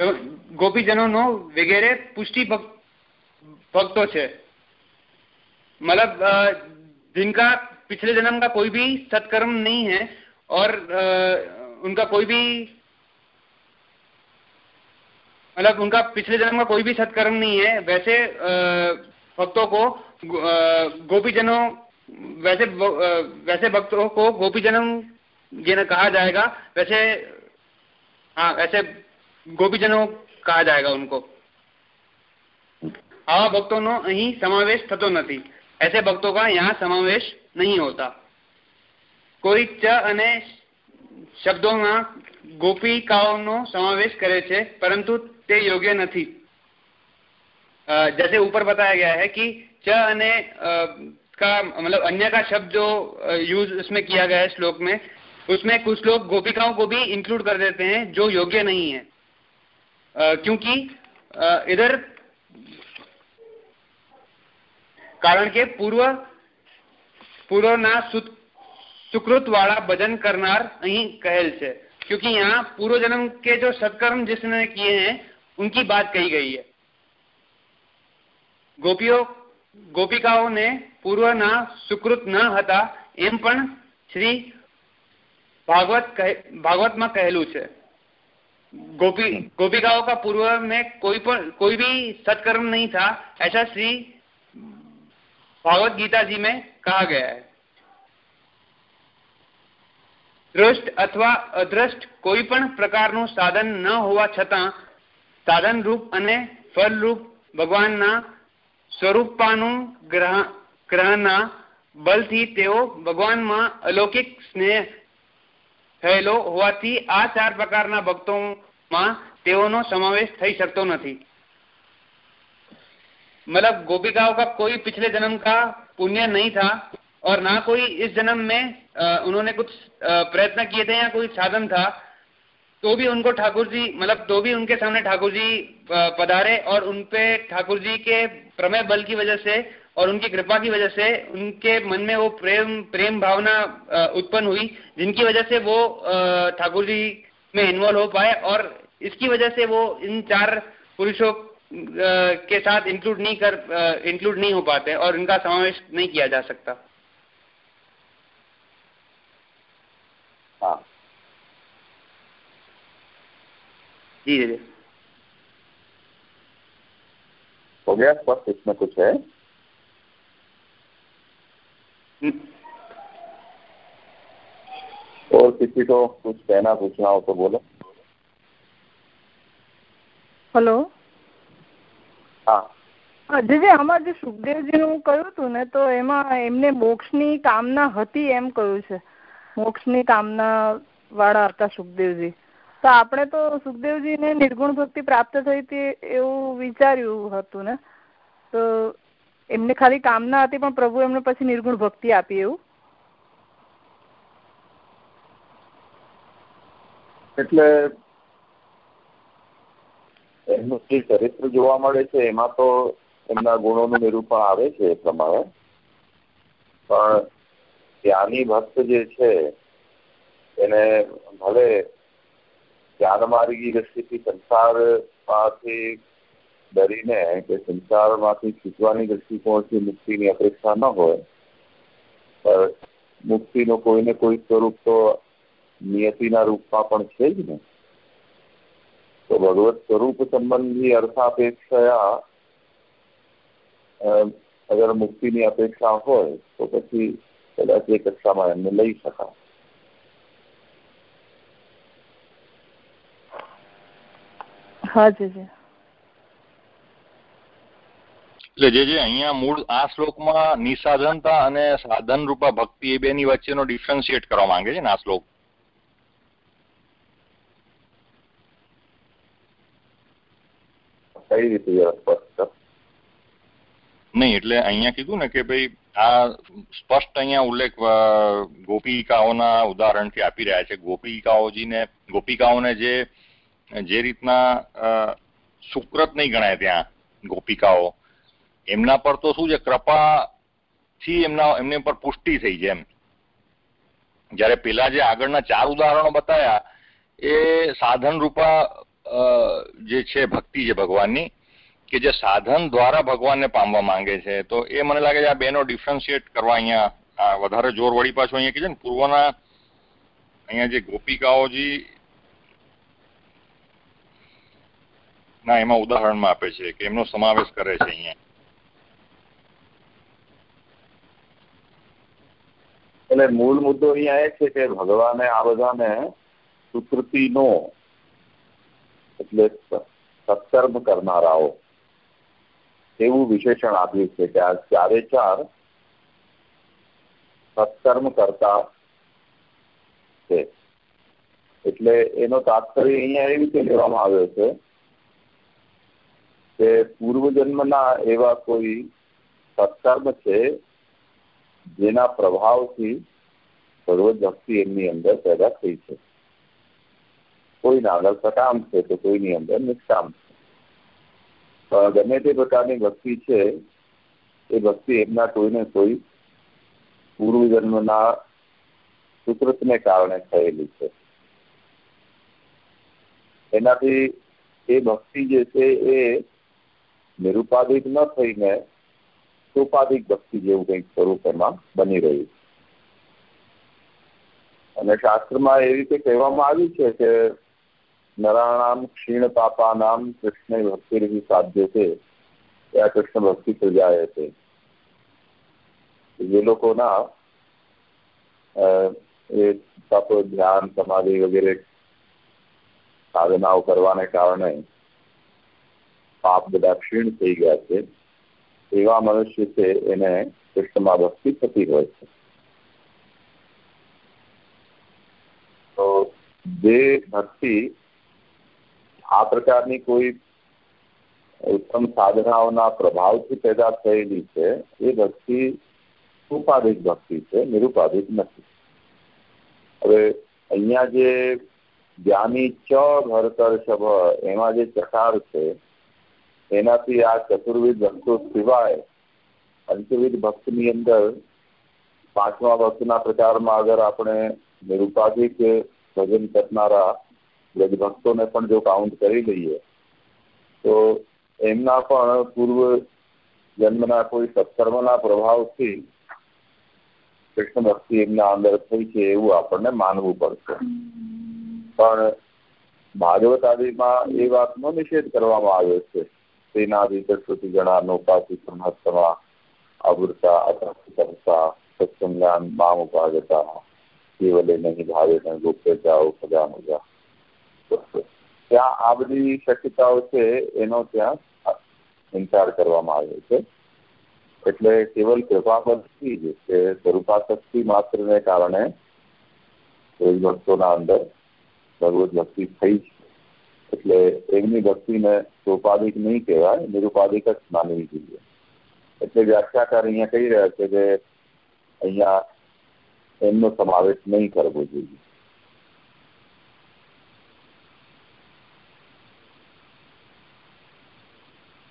गोपीजनों वगैरह पुष्टि भक्तों मतलब जिनका पिछले जन्म का कोई भी सत्कर्म नहीं है और उनका कोई भी मतलब उनका पिछले जन्म का कोई भी सत्कर्म नहीं है वैसे भक्तों को गोपीजनों वैसे वैसे भक्तों को गोपीजनम कहा जाएगा वैसे हाँ वैसे गोपीजनों कहा जाएगा उनको आवा भक्तों અહીં समावेश थतो નથી ऐसे भक्तों का यहाँ समावेश नहीं होता कोई च अने शब्दों શબ્દોમાં ગોપિકાઓનો समावेश करे છે परंतु ते योग्य નથી जैसे ऊपर बताया गया है कि च अने का मतलब अन्य का शब्द जो यूज उसमें किया गया है श्लोक में उसमें कुछ लोग गोपिकाओं को भी इंक्लूड कर देते हैं जो योग्य नहीं है क्योंकि इधर कारण के पूर्व પૂર્વના सुकृत वाला भजन करनार અહીં કહેલ છે क्योंकि यहाँ पूर्व जन्म के जो सत्कर्म जिसने किए हैं उनकी बात कही गई है ગોપીઓ ગોપિકાઓને પૂર્વના સુકૃત ન હતા એમ પણ શ્રી ભાગવત ભાગવતમાં કહેલું છે गोपी गोपिकाओं का पूर्व में कोई पर कोई भी सत्कर्म नहीं था ऐसा श्री भागवत गीता जी में कहा गया है દ્રષ્ટ અથવા અદ્રષ્ટ કોઈ પણ પ્રકારનું સાધન ન હોવા છતાં સાધન રૂપ અને ફળ રૂપ ભગવાનના સ્વરૂપાનું ગ્રહણના બલથી તેઓ ભગવાનમાં અલૌકિક સ્નેહ થયેલો હોવાથી આ ચાર પ્રકારના ભક્તોમાં તેઓનો સમાવેશ થઈ શકતો નથી मतलब गोपिकाओं का कोई पिछले जन्म का पुण्य नहीं था और ना कोई इस जन्म में उन्होंने कुछ प्रयत्न किए थे या कोई साधन था तो भी उनको ठाकुर जी मतलब तो भी उनके सामने ठाकुर जी पधारे और उनपे ठाकुर जी के प्रमेय बल की वजह से और उनकी कृपा की वजह से उनके मन में वो प्रेम प्रेम भावना उत्पन्न हुई जिनकी वजह से वो ठाकुर जी में इन्वॉल्व हो पाए और इसकी वजह से वो इन चार पुरुषों के साथ इंक्लूड नहीं कर इंक्लूड नहीं हो पाते और इनका समावेश नहीं किया जा सकता। हाँ। जी जी हो गया स्पष्ट इसमें कुछ है। और किसी को कुछ कहना पूछना हो तो बोलो હલો હા જે આમાં જે સુખદેવજીનું કહ્યું હતું ને તો એમાં એમને મોક્ષની કામના હતી એમ કહ્યું છે મોક્ષની કામના વાળા હતા સુખદેવજી તો આપણે તો સુખદેવજીને નિર્ગુણ ભક્તિ પ્રાપ્ત થઈ હતી એવું વિચાર્યું હતું ને તો એમને ખાલી કામના હતી, પણ પ્રભુ એમને પછી નિર્ગુણ ભક્તિ આપી એવું. એટલે એમનું જે ચરિત્ર જોવા મળે છે, એમાં તો એમના ગુણોનું નિરૂપણ આવે છે એ પ્રમાણે. પણ ત્યાંની ભક્ત જે છે, એને ભલે જ્ઞાનમાર્ગી સંસાર સંસારમાંથી ડરીને કે સંસારમાંથી છૂટવાની દ્રષ્ટિકોણથી મુક્તિની અપેક્ષા ન હોય, પણ મુક્તિનું કોઈને કોઈ સ્વરૂપ તો નિયતિના રૂપમાં પણ છે જ ને તો ભગવત સ્વરૂપ સંબંધી અર્થાપેક્ષયા અગર મુક્તિની અપેક્ષા હોય, તો પછી કદાચ એ કક્ષામાં એમને લઈ શકાય. એટલે જે જે અહીંયા મૂળ આ શ્લોકમાં નિસાધનતા અને સાધન રૂપા ભક્તિ એ બેની વચ્ચેનો ડિફરન્શિએટ કરવા માંગે છે ને આ શ્લોક. કઈ રીતે નહીં એટલે અહીંયા કીધું ને કે ભાઈ આ સ્પષ્ટ અહીંયા ઉલ્લેખ ગોપિકાઓના ઉદાહરણથી આપી રહ્યા છે. ગોપિકાઓજીને ગોપિકાઓને જે જે રીતના સુકૃત નહીં ગણાય ત્યાં ગોપિકાઓ. એમના પર તો શું છે, કૃપાથી એમના, એમની પર પુષ્ટિ થઈ છે એમ. જ્યારે પેલા જે આગળના ચાર ઉદાહરણો બતાવ્યા એ સાધન રૂપા જે છે, ભક્તિ છે ભગવાનની, કે જે સાધન દ્વારા ભગવાનને પામવા માંગે છે, તો એ મને લાગે છે આ બેનો ડિફરન્શિએટ કરવા અહીંયા વધારે જોર વળી પાછું અહીંયા કે છે ને, પૂર્વના અહીંયા જે ગોપિકાઓજી, ના, એમાં ઉદાહરણમાં આપે છે કે એમનો સમાવેશ કરે છે અહીંયા. એટલે મૂળ મુદ્દો અહીંયા એ છે કે ભગવાને આ બધાને સુકૃતિનો, એટલે સત્કર્મ કરનારાઓ, એવું વિશેષણ આપ્યું છે કે આ ચારે ચાર સત્કર્મ કરતા છે. એટલે એનો તાત્પર્ય અહીંયા એવી રીતે લેવામાં આવ્યો છે કે પૂર્વજન્મના એવા કોઈ સત્કર્મ છે જેના પ્રભાવથી ભગવત ભક્તિ એમની અંદર પેદા થઈ છે. કોઈના આગળ સકામ છે તો કોઈની અંદર નિષ્કામ છે. ગમે તે પ્રકારની ભક્તિ છે, એ ભક્તિ એમના કોઈને કોઈ પૂર્વજન્મના સુકૃતને કારણે થયેલી છે. એનાથી એ ભક્તિ જે છે એ નિરુપાદિત ન થઈને સોપાધિક ભક્તિ જેવું કંઈક સ્વરૂપ એમાં બની રહ્યું અને શાસ્ત્રમાં એવી રીતે કહેવામાં આવ્યું છે કે નરાણામ ક્ષીણ પાપાનામ કૃષ્ણ ભક્તિ સાધ્ય છે. ત્યાં કૃષ્ણ ભક્તિ પ્રજાએ છે. જે લોકોના એ તપ, ધ્યાન, સમાધિ વગેરે સાધનાઓ કરવાને કારણે પાપ બધા ક્ષીણ થઈ ગયા છે. એવા મનુષ્ય છે, એને કૃષ્ણમાં ભક્તિ થતી હોય છે. તો જે ભક્તિ આ પ્રકારની કોઈ ઉત્તમ સાધનાઓના પ્રભાવથી પેદા થયેલી છે, એ ભક્તિ ઉપાધિક ભક્તિ છે, નિરુપાધિક નથી. હવે અહીંયા જે જ્ઞાની ચ ભરતર શભ એમાં જે ચકાર છે એનાથી આ ચતુર્વિધ ભક્તો સિવાય પંચવિધ ભક્તની અંદર પાંચમા ભક્તના પ્રકારમાં અગર આપણે નિરુપાધિક ભજન કરનારા ભક્તોને પણ જો કાઉન્ટ કરી લઈએ, તો એમના પણ પૂર્વ જન્મના કોઈ સત્કર્મના પ્રભાવથી કૃષ્ણ ભક્તિ એમના અંદર થઈ છે એવું આપણને માનવું પડશે. પણ ભાગવત આદિમાં એ વાતનો નિષેધ કરવામાં આવ્યો છે. સેનાધિતશ્રુતિગણાનોપાસી મહત્તમા આવૃતા અતઃ સત્સંગાન મામ ઉપાગતા કેવલે નહીં ભાવે ન ગુપ્તે જાઓ ખજાનુજા ત્યાં આ બધી શક્યતાઓ છે એનો ત્યાં ઇન્કાર કરવામાં આવ્યો છે એટલે કેવલ કૃપાપદથી જ કે સ્વરૂપાશક્તિ માત્રને કારણે ભક્તોના અંદર ભગવત ભક્તિ થઈ છે એટલે એમની ભક્તિને સોપાધિક નહીં કહેવાય નિરુપાધિક જ માનવી જોઈએ એટલે વ્યાખ્યાકાર અહીંયા કહી રહ્યા છે કે અહીંયા એમનો સમાવેશ નહીં કરવો જોઈએ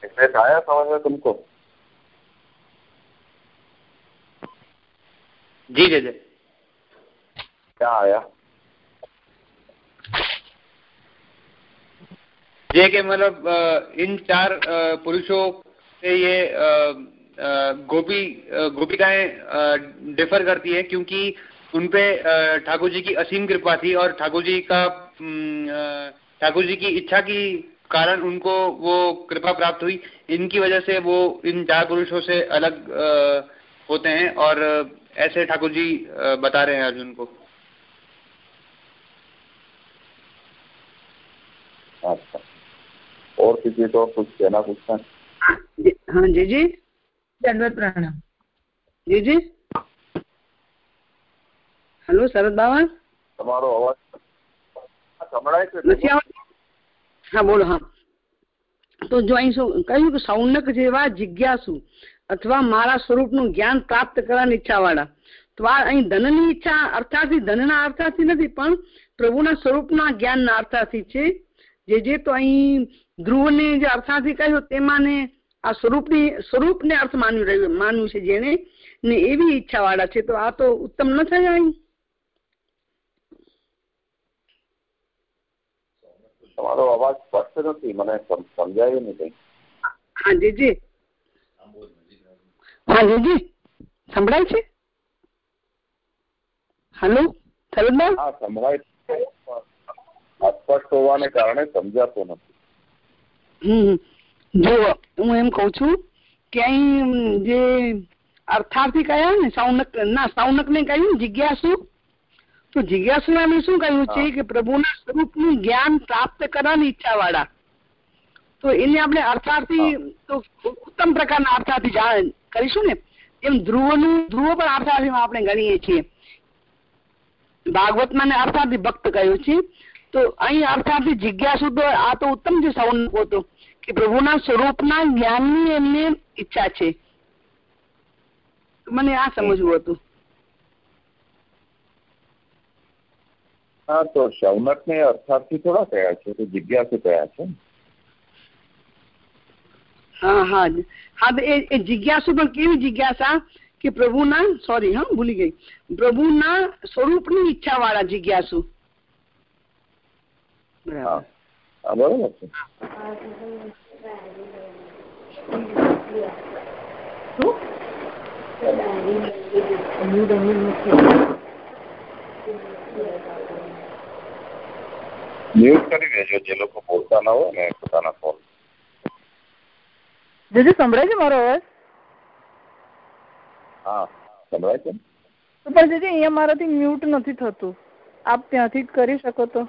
એટલે આયા समझ में तुमको जी जी जी क्या आया ये कि मतलब इन चार पुरुषों से ये गोपी गोपिकाएँ डिफर करती है क्योंकि उनपे ठाकुर जी की असीम कृपा थी और ठाकुर जी का ठाकुर जी की इच्छा की कारण उनको वो कृपा प्राप्त हुई। इनकी वजह से वो इन चार पुरुषों से अलग होते हैं और ऐसे ठाकुर जी बता रहे हैं अर्जुन को। और किसी को कुछ कहना पूछना हाँ जी जी દંડવત પ્રણામ जी जी હેલો શરદ બાવા તમારો અવાજ સંભળાય છે નથી આવતો હા બોલો હા તો જો અહીં શું કહ્યું કે સૌનક જેવા જિજ્ઞાસુ અથવા મારા સ્વરૂપનું જ્ઞાન પ્રાપ્ત કરવાની ઈચ્છા વાળા તો આ અહીં ધનની ઈચ્છા અર્થાથી ધનના અર્થાથી નથી પણ પ્રભુના સ્વરૂપના જ્ઞાનના અર્થાથી છે જે જે તો અહીં ધ્રુવને જે અર્થાથી કહ્યું તેમાં ને આ સ્વરૂપની સ્વરૂપને અર્થ માન્યું રહ્યું માન્યું છે જેને ને એવી ઈચ્છા વાળા છે. તો આ તો ઉત્તમ ન થયા અહીં? તમારો અવાજ સ્પષ્ટ નથી મને સમજાયું નહીં હા જીજી હા જીજી સંભળાય છે? હલો? શરદભાઈ હા સંભળાય છે અસ્પષ્ટ હોવાને કારણે સમજાતો નથી. જો હું એમ કઉ છું કે અહીં જે અર્થાર્થી કયા ને સૌનક ના સૌનક ને કહ્યું જિજ્ઞાસુ? તો જિજ્ઞાસુ એમ શું કહ્યું છે કે પ્રભુના સ્વરૂપનું જ્ઞાન પ્રાપ્ત કરવાની ઈચ્છા વાળા તો એને આપણે અર્થાર્થી તો ઉત્તમ પ્રકારના અર્થાર્થી કરીશું ને. એમ ધ્રુવનું ધ્રુવ પણ અર્થાર્થીમાં આપણે ગણીએ છીએ. ભાગવતમાં અર્થાર્થી ભક્ત કહ્યું છે. તો અહીં અર્થાર્થી જિજ્ઞાસુ તો આ તો ઉત્તમ છે સૌનકો તો કે પ્રભુના સ્વરૂપના જ્ઞાનની એમને ઈચ્છા છે મને આ સમજવું હતું હા તો શૌનક ને અર્થાર્થી થોડા કયા છે તો જિજ્ઞાસુ કયા છે હા હા હા તો એ એ જિજ્ઞાસુ પણ કેવી જિજ્ઞાસા કે પ્રભુના સોરી હા ભૂલી ગઈ પ્રભુના સ્વરૂપની ઈચ્છા વાળા જિજ્ઞાસુ હા. બરોબર છે. મ્યુટ કરી દેજો જે લોકો બોલતા ના હોય ને પોતાના ફોન જીજુ સંભળાય છે મારો અવાજ? હા સંભળાય છે તો પણ જેજી અહીંયા મારાથી મ્યુટ નથી થતું. આપ ત્યાંથી જ કરી શકો તો.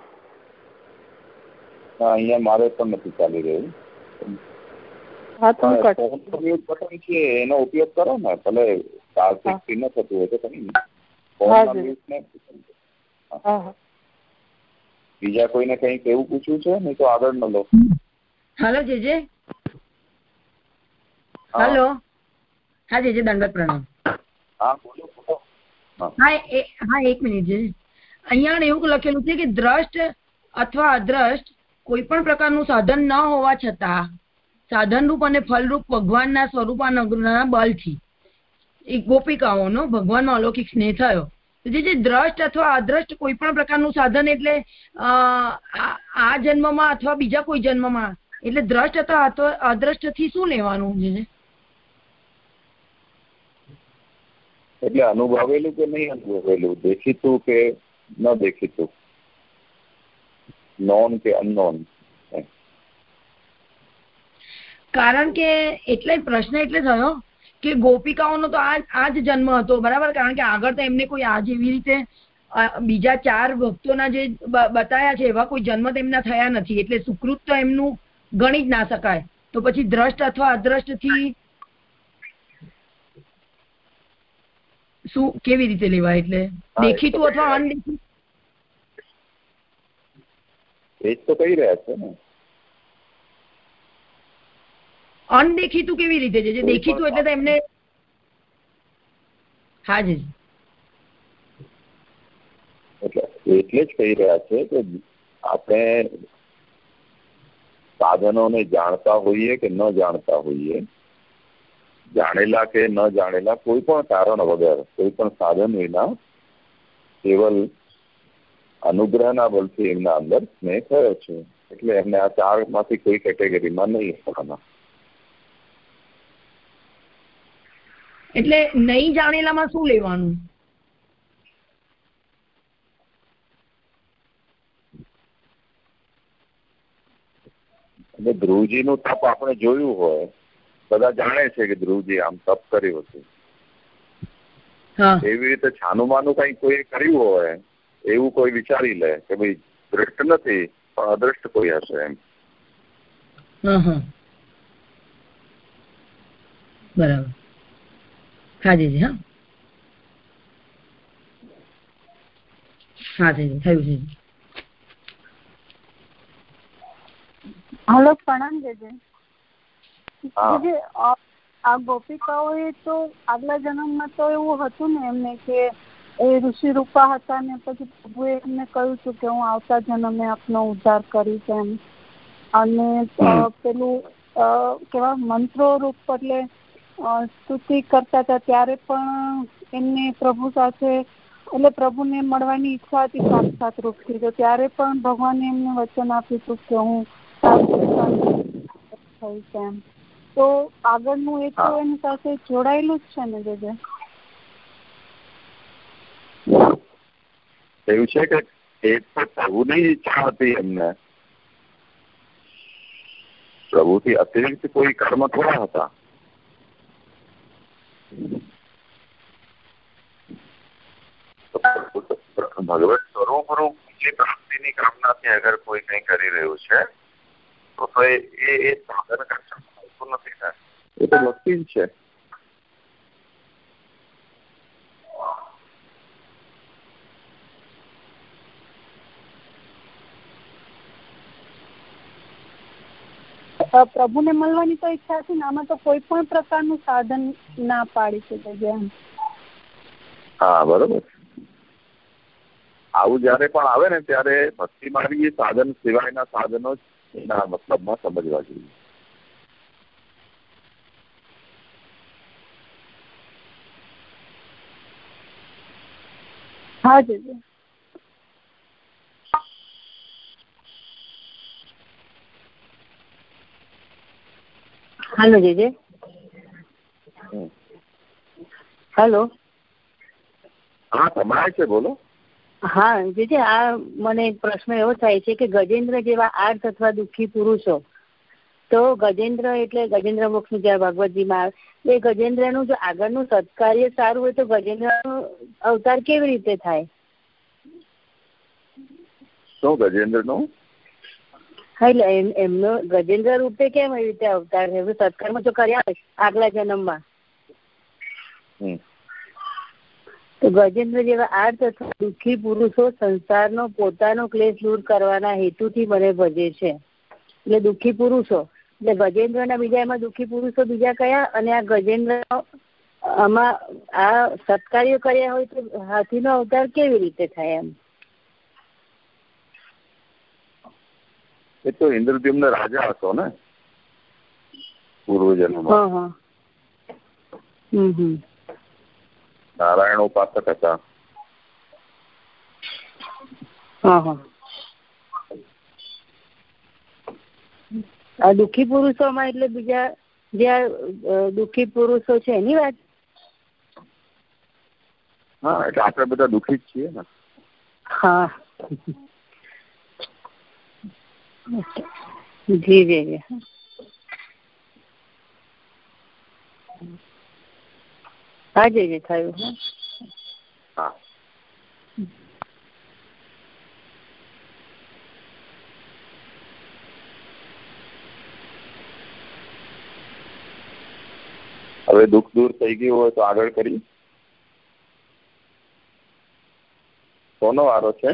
અહીંયા મારે પણ નથી ચાલી રહ્યું. બટન છે એનો ઉપયોગ કરો ને ભલે ન થતું હોય તો બીજા કોઈને કઈ કેવું પૂછવું છે? નહીં તો આગળ ન લો. હેલો જેજે. હેલો. હા જેજે દંડવત પ્રણામ. હા બોલો હા. એ હા એક મિનિટ છે અહીંયા એવું લખેલું છે કે દ્રષ્ટ અથવા અદ્રષ્ટ કોઈ પણ પ્રકારનું સાધન ન હોવા છતાં, સાધનરૂપ અને ફલરૂપ ભગવાનના સ્વરૂપાનુગ્રહના બળથી એ ગોપિકાઓનો ભગવાનનો અલૌકિક સ્નેહ થયો. જે દ્રષ્ટ અથવા અદ્રષ્ટ કોઈ પણ પ્રકારનું સાધન એટલે આ જન્મમાં અથવા બીજા કોઈ જન્મમાં, એટલે દ્રષ્ટ અથવા અદ્રષ્ટ અદ્રષ્ટથી શું લેવાનું છે? એટલે અનુભવેલું કે નહીં અનુભવેલું? દેખીતું કે ન દેખીતું? નોન કે અનનોન કારણ કે એટલે પ્રશ્ન એટલે થયો કે ગોપિકાઓનો તો આ જ જન્મ હતો બરાબર? કારણ કે આગળ તો એમને કોઈ આજ એવી રીતે બીજા ચાર ભક્તોના જે બતાયા છે એવા કોઈ જન્મ તેમના થયા નથી. એટલે સુકૃત તો એમનું ગણી જ ના શકાય. તો પછી દ્રષ્ટ અથવા અદ્રષ્ટથી શું કેવી રીતે લેવાય એટલે? દેખીતું અથવા અનદેખીતું? એ જ તો કહી રહ્યા છે ને. અનદેખીતું કેવી રીતે છે? જે દેખીતું એટલે તો એમને હા જી. એટલે એટલે જ કહી રહ્યા છે કે આપણે સાધનોને જાણતા હોઈએ કે ન જાણતા હોઈએ? જાણેલા કે ન જાણેલા કોઈ પણ કારણ વગર કોઈ પણ સાધન વિના કેવલ અનુગ્રહના બળથી એમના અંદર સ્નેહ થયો છે. એટલે એમને આ ચારમાંથી કોઈ કેટેગરીમાં નહીં આવવાના એટલે નહીં જાણેલામાં શું લેવાનું? અને ધ્રુવજીનું તપ આપણે જોયું હોય બધા જાણે છે કે ધ્રુવજી આમ તપ કર્યું હતું. એવી રીતે છાનુમાનું કઈ કોઈ કર્યું હોય એવું કોઈ વિચારી લે કે ભાઈ દ્રષ્ટ નથી પણ અદ્રષ્ટ કોઈ હશે એમ. બરાબર. હા. હા હા જીજી થયું છે. હલો પ્રણામ જેજે. જેજે આ ગોપિકાઓએ તો આગલા જન્મમાં તો એવું હતું ને એમને કે એ ઋષિ રૂપા હતા ને પછી પ્રભુએ એમને કહ્યું હતું કે હું આવતા જન્મે આપનો ઉદ્ધાર કરીશ એમ. અને પેલું કેવા મંત્રો રૂપ એટલે સ્તુતિ કરતા હતા ત્યારે પણ એમને પ્રભુ સાથે એટલે પ્રભુને મળવાની ઈચ્છા હતી સાક્ષાત રૂપથી. તો ત્યારે પણ ભગવાને એમને વચન આપ્યું હતું કે હું થઈશ એમ. તો આગળનું એ તો એની સાથે જોડાયેલું જ છે ને જજે એવું છે કે એ પ્રભુની ઈચ્છા હતી એમને. પ્રભુથી અતિરિક્ત કોઈ કર્મ થોડા હતા. ભગવત સ્વરૂપ રૂપ જે પ્રાપ્તિની કામનાથી અગર કોઈ કઈ કરી રહ્યું છે તો તો એ એ સાધન કરતા નથી એ તો જ છે. પ્રભુને મળવાની તો ઈચ્છા છે ને આમાં તો કોઈ પણ પ્રકારનું સાધન ના પાડી શકે જેમ હા બરોબર. આવું જયારે પણ આવે ને ત્યારે ભક્તિ માર્ગી સાધન સિવાયના સાધનો એના મતલબમાં સમજવા જોઈએ. હા જી હાલો જીજે. હેલો. હા તમારે છે બોલો. હા જીજે આ મને એક પ્રશ્ન એવો થાય છે કે ગજેન્દ્ર જેવા આર્થ અથવા દુઃખી પુરુષો તો ગજેન્દ્ર એટલે ગજેન્દ્ર મોક્ષનું ભગવતજીમાં આવે. એ ગજેન્દ્રનું જો આગળનું સત્કાર્ય સારું હોય તો ગજેન્દ્રનો અવતાર કેવી રીતે થાય? શું ગજેન્દ્રનું? હા એટલે એમનો ગજેન્દ્ર રૂપે કેમ એવી રીતે અવતાર છે? સત્કર્મ તો કર્યા આગલા જન્મમાં. તો ગજેન્દ્ર જેવા આર્થ અથવા દુઃખી પુરુષો સંસારનો પોતાનો ક્લેશ દૂર કરવાના હેતુથી મને ભજે છે. એટલે દુઃખી પુરુષો. એટલે ગજેન્દ્રના બીજા એમાં દુઃખી પુરુષો બીજા કયા? અને આ ગજેન્દ્ર આમાં આ સત્કાર્યો કર્યા હોય તો હાથીનો અવતાર કેવી રીતે થાય એમ? એ તો ઇન્દ્રદ્યુમ્ન રાજા હતો ને? પૂર્વજન્મમાં નારાયણ ઉપાસક હતા. આ દુઃખી પુરુષોમાં એટલે બીજા જે દુઃખી પુરુષો છે એની વાત? હા એટલે આપણે બધા દુઃખી જ છીએ ને. હા. જી જી જી. હા જી જી થયું. હા. હવે દુઃખ દૂર થઈ ગયું હોય તો આગળ કરી. કોનો વારો છે?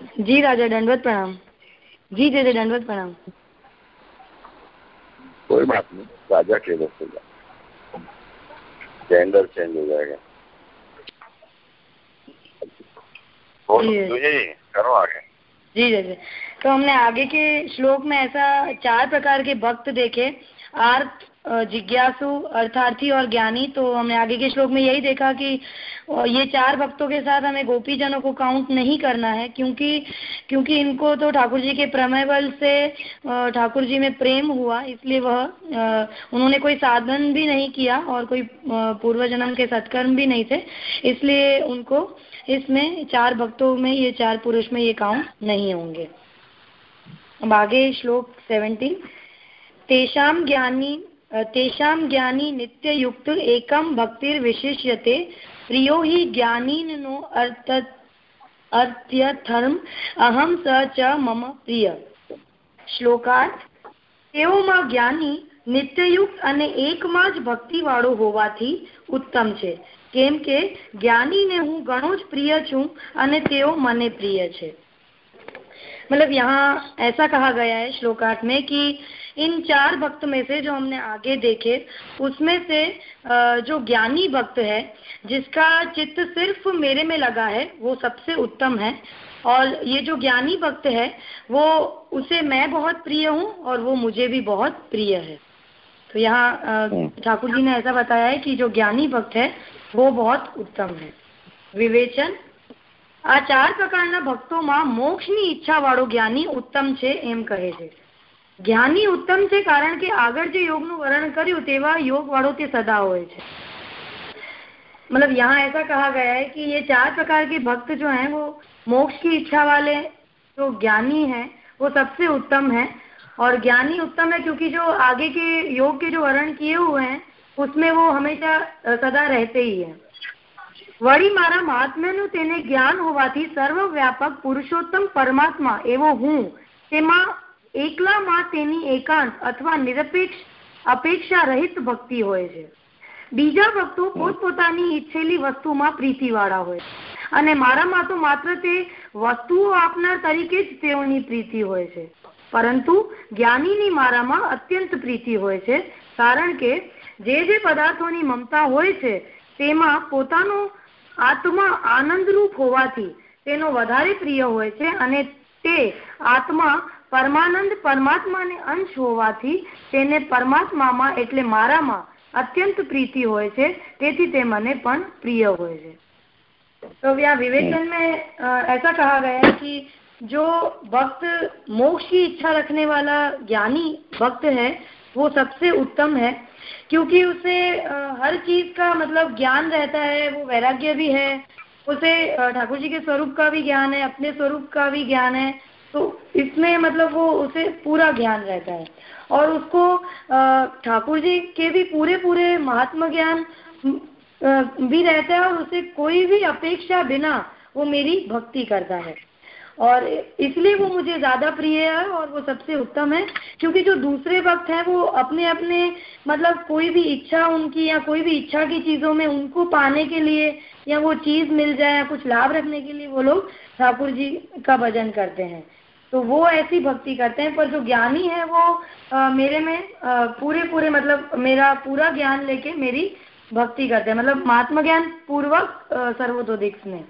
जी राजा दंडवत प्रणाम। जी जय दंडवत प्रणाम। कोई बात नहीं राजा के बसेगा जेंडर चेंज हो जाएगा। करो आगे। जी जैसे तो हमने आगे के श्लोक में ऐसा चार प्रकार के भक्त देखे। आर्थ जिज्ञासु, अर्थार्थी और ज्ञानी। तो हमने आगे के श्लोक में यही देखा कि ये चार भक्तों के साथ हमें गोपी जनों को काउंट नहीं करना है, क्योंकि क्योंकि इनको तो ठाकुर जी के प्रमय बल से ठाकुर जी में प्रेम हुआ, इसलिए वह उन्होंने कोई साधन भी नहीं किया और कोई पूर्व जन्म के सत्कर्म भी नहीं थे, इसलिए उनको इसमें चार भक्तों में ये चार पुरुष में ये काउंट नहीं होंगे। अब आगे श्लोक सेवेंटीन तेषां ज्ञानी તેષાं જ્ઞાની નિત્યયુક્ત એકમ ભક્તિ ભક્તિર્વિશિષ્યતે પ્રિયો હિ અર્થ અર્થ્યથર્મ અહમ સ ચ મમ પ્રિય શ્લોકાર્થ તેઓમાં જ્ઞાની નિત્યયુક્ત અને એકમાં જ ભક્તિવાળો હોવાથી ઉત્તમ છે। કેમ કે, જ્ઞાનીને હું ઘણો જ પ્રિય છું અને તેઓ મને પ્રિય છે। मतलब यहाँ ऐसा कहा गया है श्लोकार्थ में कि इन चार भक्त में से जो हमने आगे देखे उसमें से जो ज्ञानी भक्त है जिसका चित्त सिर्फ़ मेरे में लगा है वो सबसे उत्तम है। और ये जो ज्ञानी भक्त है वो उसे मैं बहुत प्रिय हूँ और वो मुझे भी बहुत प्रिय है। तो यहाँ हम्म। ठाकुर जी ने ऐसा बताया है कि जो ज्ञानी भक्त है वो बहुत उत्तम है। विवेचन આ ચાર પ્રકારના ભક્તોમાં મોક્ષની ઈચ્છા વાળો જ્ઞાની ઉત્તમ છે એમ કહે છે ज्ञानी उत्तम છે કારણ કે આગળ જે યોગનું વર્ણન કર્યું તેવા योग वालों તે सदा હોય છે मतलब यहाँ ऐसा कहा गया है कि ये चार प्रकार के भक्त जो हैं वो मोक्ष की इच्छा वाले जो ज्ञानी हैं वो सबसे उत्तम है और ज्ञानी उत्तम है क्योंकि जो आगे के योग के जो वर्ण किए हुए हैं उसमें वो हमेशा सदा रहते ही है વળી મારા મહાત્મ્યનું તેને જ્ઞાન હોવાથી સર્વવ્યાપક પુરુષોત્તમ પરમાત્મા એવો હું તેમાં એકલામાં તેની એકાંત અથવા નિરપેક્ષ અપેક્ષા રહિત ભક્તિ હોય છે. બીજા ભક્તો પોતપોતાની ઈચ્છેલી વસ્તુમાં પ્રીતિવાળા હોય અને મારામાં તો માત્ર તે વસ્તુઓ આપનાર તરીકે જ તેઓની પ્રીતિ હોય છે. પરંતુ જ્ઞાનીની મારામાં અત્યંત પ્રીતિ હોય છે કારણ કે જે જે પદાર્થોની મમતા હોય છે તેમાં પોતાનો આત્મા આનંદરૂપ હોવાથી તેનો વધારે પ્રિય હોય છે અને તે આત્મા પરમાનંદ પરમાત્માને અંશ હોવાથી તેને પરમાત્મામાં એટલે મારામાં અત્યંત પ્રીતિ હોય છે તેથી તે મને પણ प्रिय હોય છે तो यहाँ विवेचन में ऐसा कहा गया है कि जो भक्त मोक्ष की इच्छा रखने वाला ज्ञानी भक्त है वो सबसे उत्तम है, क्योंकि उसे हर चीज़ का मतलब ज्ञान रहता है, वो वैराग्य भी है, उसे ठाकुर जी के स्वरूप का भी ज्ञान है, अपने स्वरूप का भी ज्ञान है तो इसमें मतलब वो उसे पूरा ज्ञान रहता है। और उसको ठाकुर जी के भी पूरे पूरे महात्मा ज्ञान भी रहता है और उसे कोई भी अपेक्षा बिना वो मेरी भक्ति करता है। और इसलिए वो मुझे ज़्यादा प्रिय है और वो सबसे उत्तम है क्योंकि जो दूसरे वक्त है वो अपने अपने मतलब कोई भी इच्छा उनकी या कोई भी इच्छा की चीज़ों में उनको पाने के लिए या वो चीज़ मिल जाए या कुछ लाभ रखने के लिए वो लोग ठाकुर जी का भजन करते हैं। तो वो ऐसी भक्ति करते हैं पर जो ज्ञानी है वो आ, मेरे में आ, पूरे पूरे मतलब मेरा पूरा ज्ञान लेके मेरी भक्ति करते हैं। मतलब महात्मा ज्ञान पूर्वक सर्वतोदिक्स में।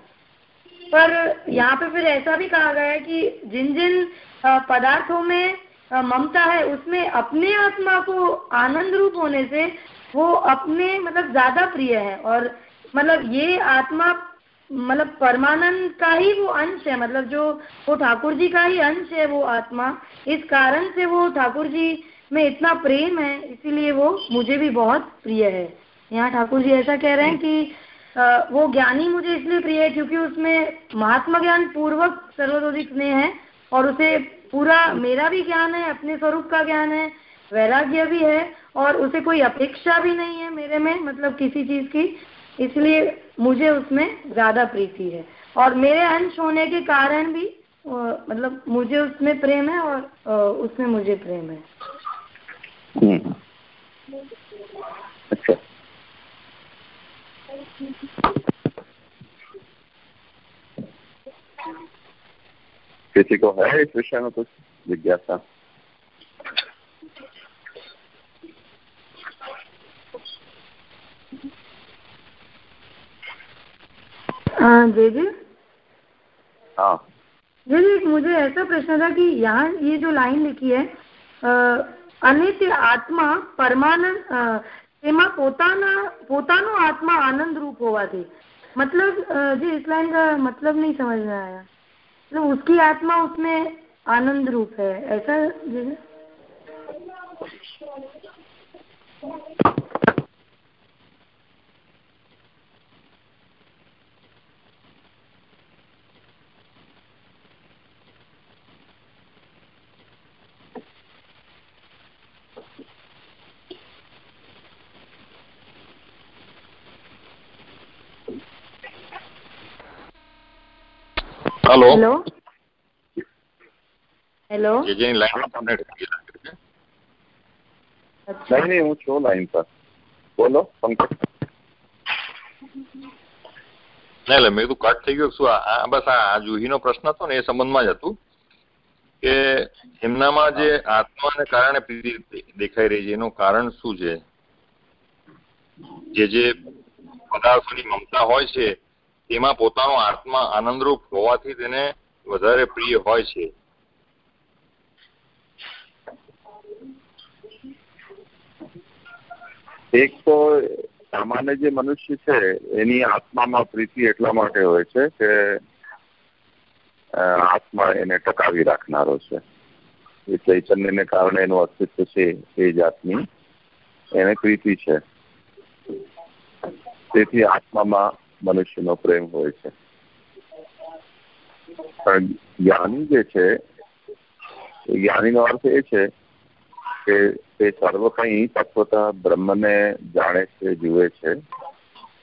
पर यहाँ पे फिर ऐसा भी कहा गया है कि जिन जिन पदार्थों में ममता है, उसमें अपने आत्मा को आनंद रूप होने से वो अपने मतलब ज़्यादा प्रिय है। और मतलब ये आत्मा मतलब परमानंद का ही वो अंश है। मतलब जो, वो ठाकुर जी का ही अंश है वो आत्मा। इस कारण से वो ठाकुर जी में इतना प्रेम है, इसीलिए वो मुझे भी बहुत प्रिय है। यहाँ ठाकुर जी ऐसा कह रहे हैं कि वो ज्ञानी मुझे इसलिए प्रिय है क्योंकि उसमें महात्मा ज्ञान पूर्वक सर्वतोधिक स्नेह है और उसे पूरा मेरा भी ज्ञान है, अपने स्वरूप का ज्ञान है, वैराग्य भी है और उसे कोई अपेक्षा भी नहीं है मेरे में मतलब किसी चीज़ की। इसलिए मुझे उसमें ज़्यादा प्रीति है। और मेरे अंश होने के कारण भी मतलब मुझे उसमें प्रेम है और उसमें मुझे प्रेम है। हम्म। अच्छा। किसी को है इस विषय में कुछ जिज्ञासा जी जी हाँ जी मुझे ऐसा प्रश्न था कि यहाँ ये जो लाइन लिखी है अनित्य आत्मा परमानंद તેમાં પોતાના પોતાનો આત્મા આનંદ રૂપ હોવાથી મતલબ જે इस्लाम का मतलब नहीं समझ में आया मतलब उसकी आत्मा उसमें आनंद रूप है ऐसा जी ഹലോ હેલો જય લાઈન તમને નહીં નહીં હું છું લાઈન પર. બોલો પંકજ. ના એટલે મેં કીધું કાટ થઈ ગયો. શું આ બસ આ જુહીનો પ્રશ્ન હતો ને એ સંબંધમાં જ હતું કે એમનામાં જે આત્માને કારણે પ્રીતિ દેખાઈ રહી છે એનું કારણ શું છે? જે જે પદાર્થોની મમતા હોય છે તેમાં પોતાનો આત્મા આનંદરૂપ હોવાથી તેને વધારે પ્રિય હોય છે. એક તો સામાન્ય જે મનુષ્ય છે, એની આત્મામાં પ્રીતિ એટલા માટે હોય છે કે આત્મા એને ટકાવી રાખનારો છે. એ ચૈતન્યને કારણે એનું અસ્તિત્વ છે એ જાતની એને પ્રીતિ છે. તેથી આત્મામાં મનુષ્યનો પ્રેમ હોય છે. જ્ઞાની જે છે જ્ઞાનીનો અર્થ એ છે કે તે સર્વ કંઈ તત્વતઃ બ્રહ્મને જાણે છે, જુએ છે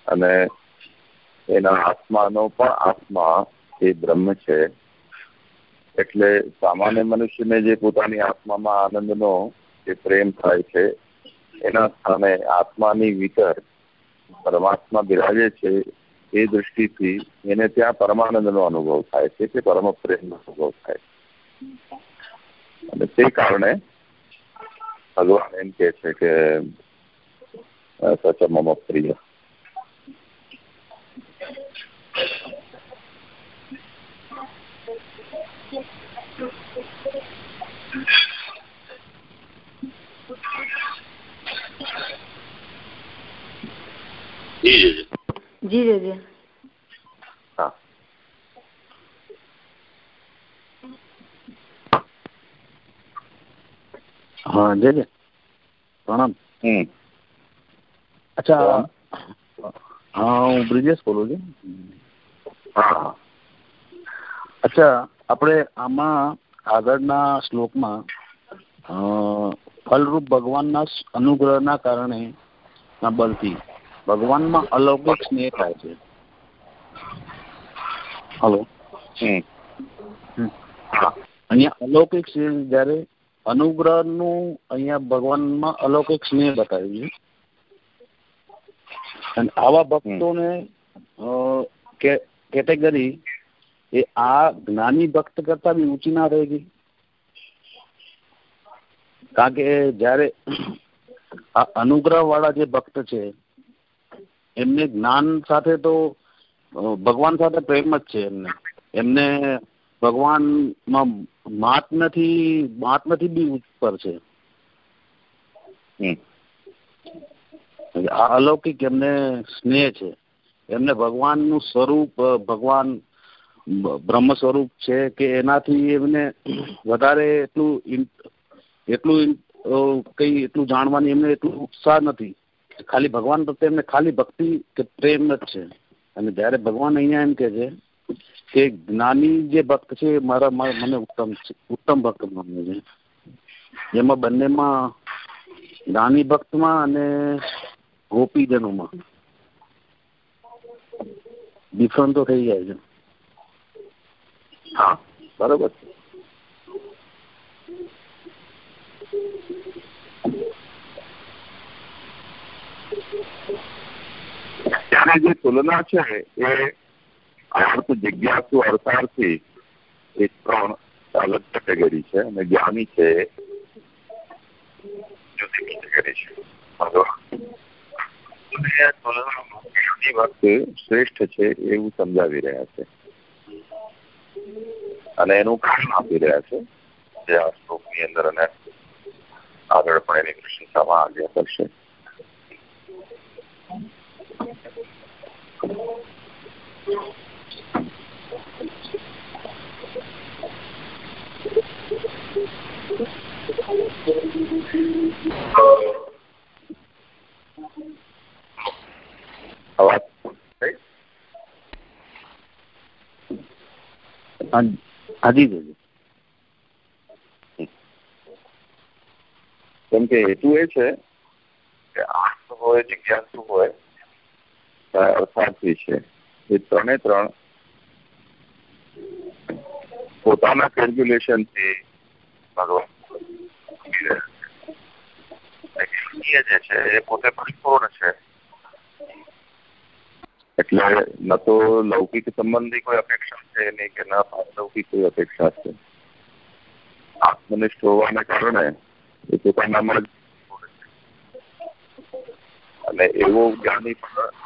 અને એના આત્માનો પણ આત્મા એ બ્રહ્મ છે. એટલે સામાન્ય મનુષ્યને જે પોતાની આત્મામાં આનંદનો જે પ્રેમ થાય છે, એના સ્થાને આત્માની વિતર પરમાત્મા બિરાજે છે એ દ્રષ્ટિથી એને ત્યાં પરમાનંદનો અનુભવ થાય છે કે પરમ પ્રેમનો અનુભવ થાય અને તે કારણે ભગવાન એમ કે છે કે સચ મમ પ્રિય. જી. જી જી જી જી. હા હા જય પ્રણામ. હમ. અચ્છા હા. હું બ્રિજેશ બોલું છું. હા અચ્છા આપણે આમાં આગળના શ્લોકમાં ફલરૂપ ભગવાનના અનુગ્રહના કારણે ના બલથી ભગવાનમાં અલૌકિક સ્નેહ થાય છે. હલો? અહીંયા અલૌકિક સ્નેહ જ્યારે અનુગ્રહનું અહીંયા ભગવાનમાં અલૌકિક સ્નેહ બતાવ્યું છે. અને આવા ભક્તોને કેટેગરી એ આ જ્ઞાની ભક્ત કરતા બી ઊંચી ના રહેગી કારણ કે જ્યારે આ અનુગ્રહ વાળા જે ભક્ત છે એમને જ્ઞાન સાથે તો ભગવાન સાથે પ્રેમ જ છે એમને. એમને ભગવાનમાં માત નથી માત નથી બી ઉપર છે. આ અલૌકિક એમને સ્નેહ છે. એમને ભગવાનનું સ્વરૂપ ભગવાન બ્રહ્મ સ્વરૂપ છે કે એનાથી એમને વધારે એટલું એટલું કઈ એટલું જાણવાની એમને એટલું ઉત્સાહ નથી. ખાલી ભગવાન પ્રત્યે એમને ખાલી ભક્તિ કે પ્રેમ જ છે. અને જ્યારે ભગવાન અહીંયા એમ કે છે કે જ્ઞાની જે ભક્ત છે, મારા મને ઉત્તમ છે, ઉત્તમ ભક્ત માને છે. એમાં બંનેમાં જ્ઞાની ભક્તમાં અને ગોપીજનોમાં ડિફરન્ટ તો થઈ જાય છે. હા, બરોબર ત્યારે જે તુલના છે એ અર્થ જિજ્ઞાસુ અર્થાર્થી એ ત્રણ અલગ કેટેગરી છે અને જ્ઞાની છે જુદી કેટેગરી છે શ્રેષ્ઠ છે એવું સમજાવી રહ્યા છે અને એનું કારણ આપી રહ્યા છે જે આ શ્લોકની અંદર અને આગળ પણ એની પ્રશંસામાં આગળ કરશે અવાજ હાજી કેમ કે હેતુ એ છે કે આર્થ હોય જિજ્ઞાસુ હોય અર્થાર્થી છે. એ ત્રણે ત્રણ પોતાના કેલ્ક્યુલેશનથી ભગવાન જે છે, એ પોતે પરિપૂર્ણ છે. એટલે ન તો લૌકિક સંબંધી કોઈ અપેક્ષા છે નહીં કે ના પારલૌકિક કોઈ અપેક્ષા છે. આત્મનિષ્ઠ હોવાને કારણે એ પોતાનામાં જ અને એવો જ્ઞાની પણ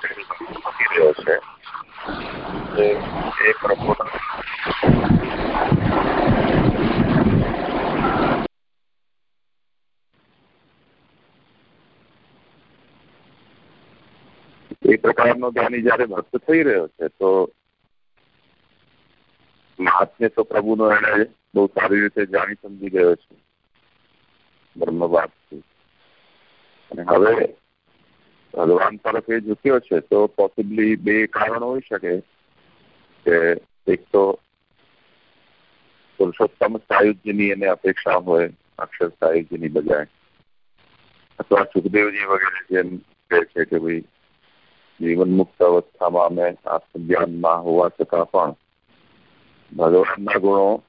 રહ્યો છે. એ એ પ્રકારનો જ્ઞાની જયારે ભક્ત થઈ રહ્યો છે, તો મહાત્મ્ય તો પ્રભુનો એને બહુ સારી રીતે જાણી સમજી ગયો છે. બ્રહ્મવાદથી અને હવે ભગવાન તરફ એ ઝૂક્યો છે, તો પોસિબલી બે કારણ હોઈ શકે કે એક તો પુરુષોત્તમ સાયુજ્યની એને અપેક્ષા હોય, અક્ષર સાયુજ્યની બજાય. અથવા સુખદેવજી વગેરે જેમ કહે છે કે ભાઈ જીવન મુક્ત અવસ્થામાં અમે આત્મજ્ઞાનમાં હોવા છતાં પણ ભગવાનના ગુણો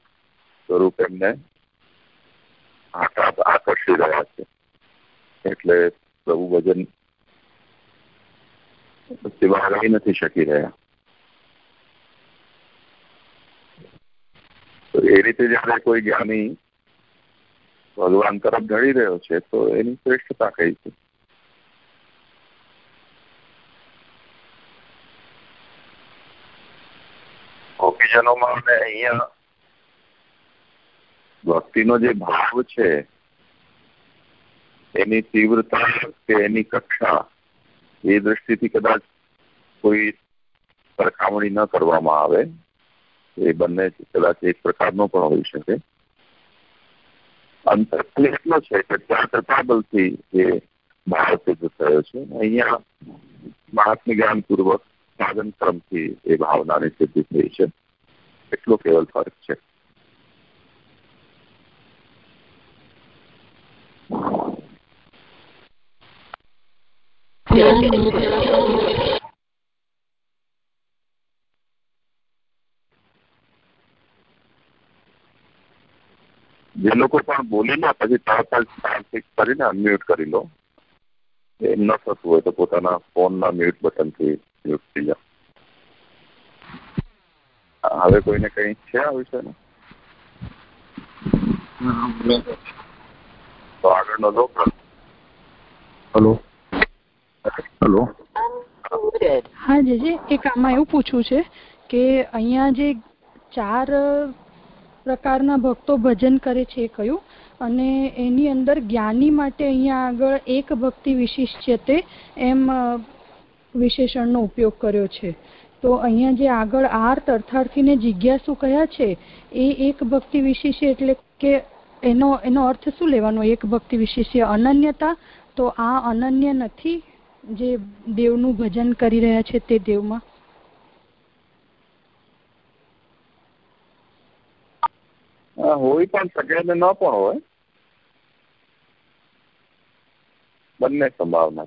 સ્વરૂપ એમને આકર્ષી રહ્યા છે. એટલે પ્રભુ ભજન સિવાય રહી નથી શકી રહ્યા તો એ રીતે જયારે કોઈ જ્ઞાની ભગવાન તરફ ઢળી રહ્યો છે તો એની શ્રેષ્ઠતા કઈ છે ગોપીજનોમાં અને અહીંયા ભક્તિનો જે ભાવ છે એની તીવ્રતા કે એની કક્ષા એ દ્રષ્ટિથી કદાચ કોઈ સરખામણી ન કરવામાં આવે, એ બંને કદાચ એક પ્રકારનો પણ હોઈ શકે. અંતર એટલો છે કે ત્યાં કૃપાબલથી એ ભાવ સિદ્ધ થયો છે. અહીંયા મહાત્મ જ્ઞાનપૂર્વક સાધન ક્રમથી એ ભાવનાની સિદ્ધિ થઈ છે. એટલો કેવલ ફરક છે. જે લોકો પણ બોલી લે પછી તરત જ કરીને અનમ્યુટ કરી લો. એમ ન થતું હોય તો પોતાના ફોનના મ્યુટ બટનથી મ્યુટ થઈ જાઓ હવે કોઈને કઈ છે આ વિષયમાં તો આગળનો લો હલો. હલો હા જીજી એક આમાં એવું પૂછવું છે કે અહીંયા જે ચાર પ્રકારના ભક્તો ભજન કરે છે એ કયું? અને એની અંદર જ્ઞાની માટે અહીંયા આગળ એક ભક્તિ વિશિષ્ટ છે તે એમ વિશેષણનો ઉપયોગ કર્યો છે. તો અહીંયા જે આગળ આર્ત અર્થાર્થીને જિજ્ઞાસુ કયા છે એ એક ભક્તિ વિશેષ એટલે કે એનો એનો અર્થ શું લેવાનો? એક ભક્તિ વિશેષ અનન્યતા? તો આ અનન્ય નથી જે દેવનું ભજન કરી રહ્યા છે તે દેવમાં? હોય પણ શકે ને ન પણ હોય. બંને સંભાવના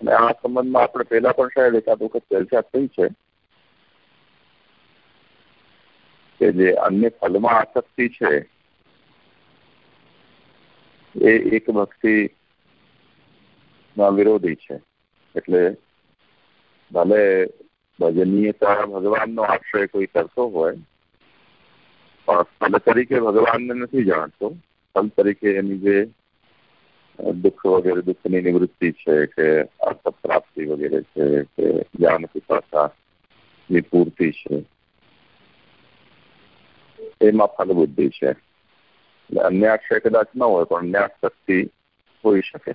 અને આ સંબંધમાં આપણે પહેલા પણ શાયદ એકાદ વખત ચર્ચા થઈ છે કે જે અન્ય ફલમાં આસક્તિ છે એ એક ભક્તિ ના વિરોધી છે. એટલે ભલે ભજનીયતા ભગવાનનો આશ્રય કોઈ કરતો હોય, પણ ફલ તરીકે ભગવાનને નથી જાણતો ફલ તરીકે એની જે દુઃખ વગેરે, દુઃખની નિવૃત્તિ છે કે અર્થ પ્રાપ્તિ વગેરે છે કે જ્ઞાનની પૂર્તિ છે, એમાં ફલબુદ્ધિ છે. એટલે અન્ય આશ્રય કદાચ ન હોય, પણ અન્ય શક્તિ હોઈ શકે.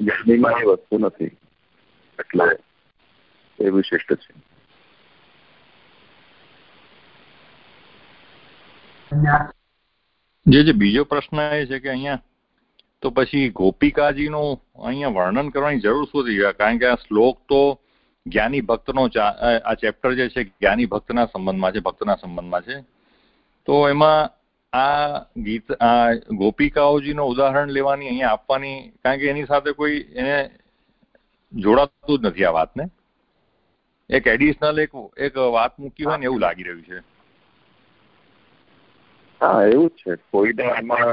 જ્ઞાનીમાં એ વસ્તુ નથી, એટલે એ વિશિષ્ટ છે. જે જે બીજો પ્રશ્ન એ છે કે અહીંયા તો પછી ગોપિકાજીનું અહીંયા વર્ણન કરવાની જરૂર શું થઈ કારણ કે આ શ્લોક તો જ્ઞાની ભક્તનો આ ચેપ્ટર જે છે, જ્ઞાની ભક્તના સંબંધમાં છે, ભક્તના સંબંધમાં છે. તો એમાં આ ગીત, આ ગોપિકાઓજીનું ઉદાહરણ લેવાની અહીંયા આપવાની, કારણ કે એની સાથે કોઈ એને જોડાતું જ નથી આ વાતને. એક એડિશનલ એક એક વાત મૂકી હોય ને એવું લાગી રહ્યું છે. હા, એવું જ છે. કોઈને એમાં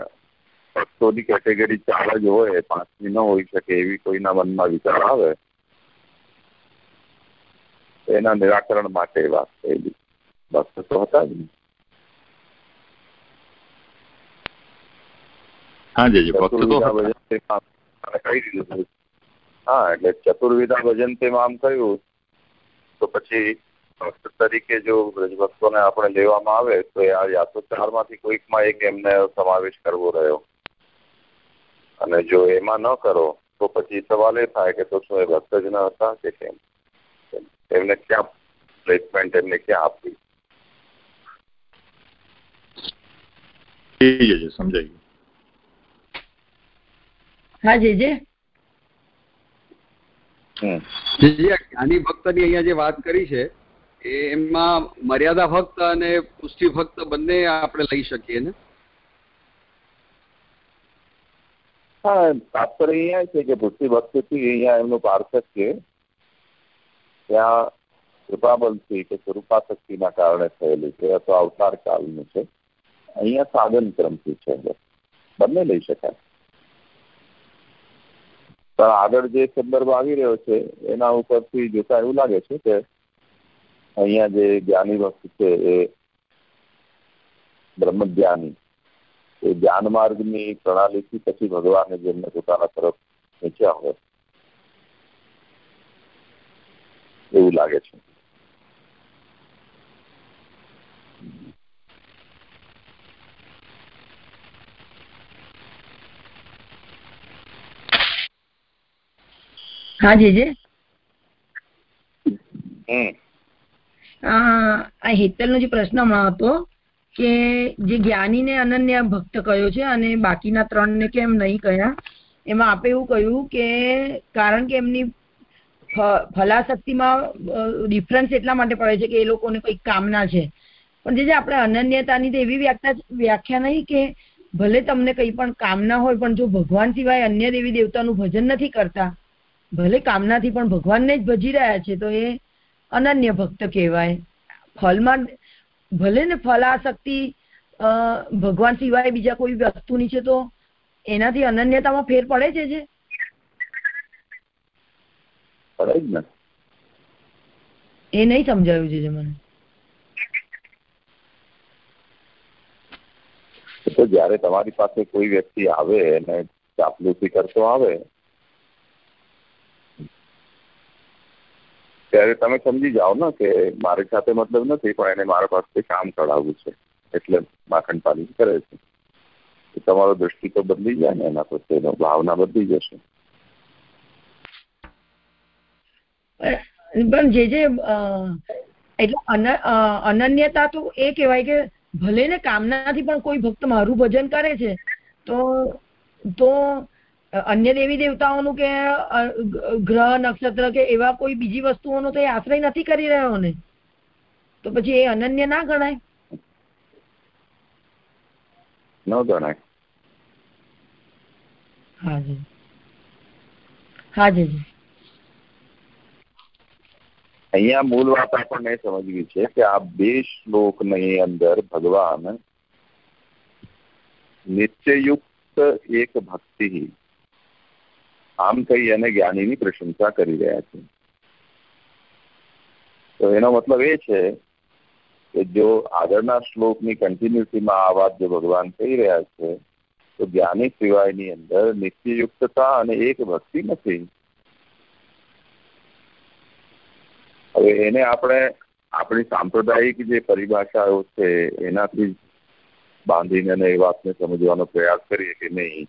ભક્તોની કેટેગરી ચાર જ હોય પાંચમી ન હોઈ શકે એવી કોઈના મનમાં વિચાર આવે, એના નિરાકરણ માટે વાત થયેલી. ભક્ત તો હતા જ નહીં. હા જી ભક્ત તો કહી દીધું હા એટલે ચતુર્વિધા ભજન તેમાં આમ કહ્યું તો પછી ભક્ત તરીકે જો બ્રજભક્તોને આપણે લેવામાં આવે તો આ યા તો ચારમાંથી કોઈકમાં એક એમને સમાવેશ કરવો રહ્યો. અને જો એમાં ન કરો તો પછી સવાલ એ થાય કે તો શું એ ભક્ત જ ન હતા કે કેમ? એમને ક્યાં પ્લેસમેન્ટ એમને ક્યાં આપવી સમજાય હા જે જે. જ્ઞાની ભક્તની અહીંયા જે વાત કરી છે એમાં મર્યાદા ભક્ત અને પુષ્ટિ ભક્ત બંને આપણે લઈ શકીએ ને? હા તાત્પર્ય અહીંયા છે કે પુષ્ટિ ભક્તથી અહીંયા એમનું પાર્થક્ય ત્યાં કૃપાબલથી કે સ્વરૂપાશક્તિના કારણે થયેલું છે અથવા અવતાર કાળનું છે. અહીંયા સાધન ક્રમથી છે બંને લઈ શકાય. પણ આગળ જે સંદર્ભ આવી રહ્યો છે, એના ઉપરથી જોતા એવું લાગે છે કે અહીંયા જે જ્ઞાની ભક્ત છે એ બ્રહ્મજ્ઞાની, એ જ્ઞાન માર્ગની પ્રણાલીથી પછી ભગવાને જેમને પોતાના તરફ ખેંચ્યા હોય, એવું લાગે છે. હા જીજે? આ હેતલનો જે પ્રશ્ન હમણાં હતો કે જે જ્ઞાનીને અનન્ય ભક્ત કયો છે અને બાકીના ત્રણને કેમ નહીં કયા એમાં આપે એવું કહ્યું કે કારણ કે એમની ફલાશક્તિમાં ડિફરન્સ એટલા માટે પડે છે કે એ લોકોને કંઈક કામના છે. પણ જે આપણે અનન્યતાની તો એવી વ્યાખ્યા વ્યાખ્યા નહીં કે ભલે તમને કંઈ પણ કામના હોય પણ જો ભગવાન સિવાય અન્ય દેવી દેવતાનું ભજન નથી કરતા ભલે કામનાથી પણ ભગવાનને જ ભજી રહ્યા છે તો એ અનન્ય ભક્ત કહેવાય. ફલમાં ભલે ને ફલાશક્તિ ભગવાન સિવાય બીજા કોઈ વસ્તુની છે તો એનાથી અનન્યતામાં ફેર પડે છે જે? એ નહીં સમજાયું છે મને. તો જયારે તમારી પાસે કોઈ વ્યક્તિ આવે અને ચાપલુસી કરતો આવે ત્યારે તમે સમજી જાઓ ને કે મારી સાથે મતલબ નથી, પણ એને મારા પાસે કામ કઢાવવું છે. એટલે માખણ પાલી કરે છે. તમારો દ્રષ્ટિ તો બદલી જાય ને, એના પ્રત્યેનો ભાવના બદલી જશે. પણ જે જે એટલે અનન્યતા તો એ કહેવાય કે ભલે ને કામનાથી પણ કોઈ ભક્ત મારું ભજન કરે છે, તો તો અન્ય દેવી દેવતાઓનું કે ગ્રહ નક્ષત્ર કે એવા કોઈ બીજી વસ્તુઓનો તો એ આશ્રય નથી કરી રહ્યો ને? તો પછી એ અનન્ય ના ગણાય. ન ગણાય. હાજી. હાજી. અહીંયા મૂળ વાત આપણને સમજવી છે કે આ બે શ્લોકની અંદર ભગવાન નિત્યયુક્ત એક ભક્તિ આમ કહી અને જ્ઞાનીની પ્રશંસા કરી રહ્યા છે. તો એનો મતલબ એ છે કે જો આગળના શ્લોકની કન્ટિન્યુટીમાં આ વાત જો ભગવાન કહી રહ્યા છે, તો જ્ઞાની સિવાયની અંદર નિત્યયુક્તતા અને એક ભક્તિ નથી. હવે એને આપણે આપણી સાંપ્રદાયિક જે પરિભાષાઓ છે, એનાથી બાંધીને એ વાતને સમજવાનો પ્રયાસ કરીએ કે નહીં.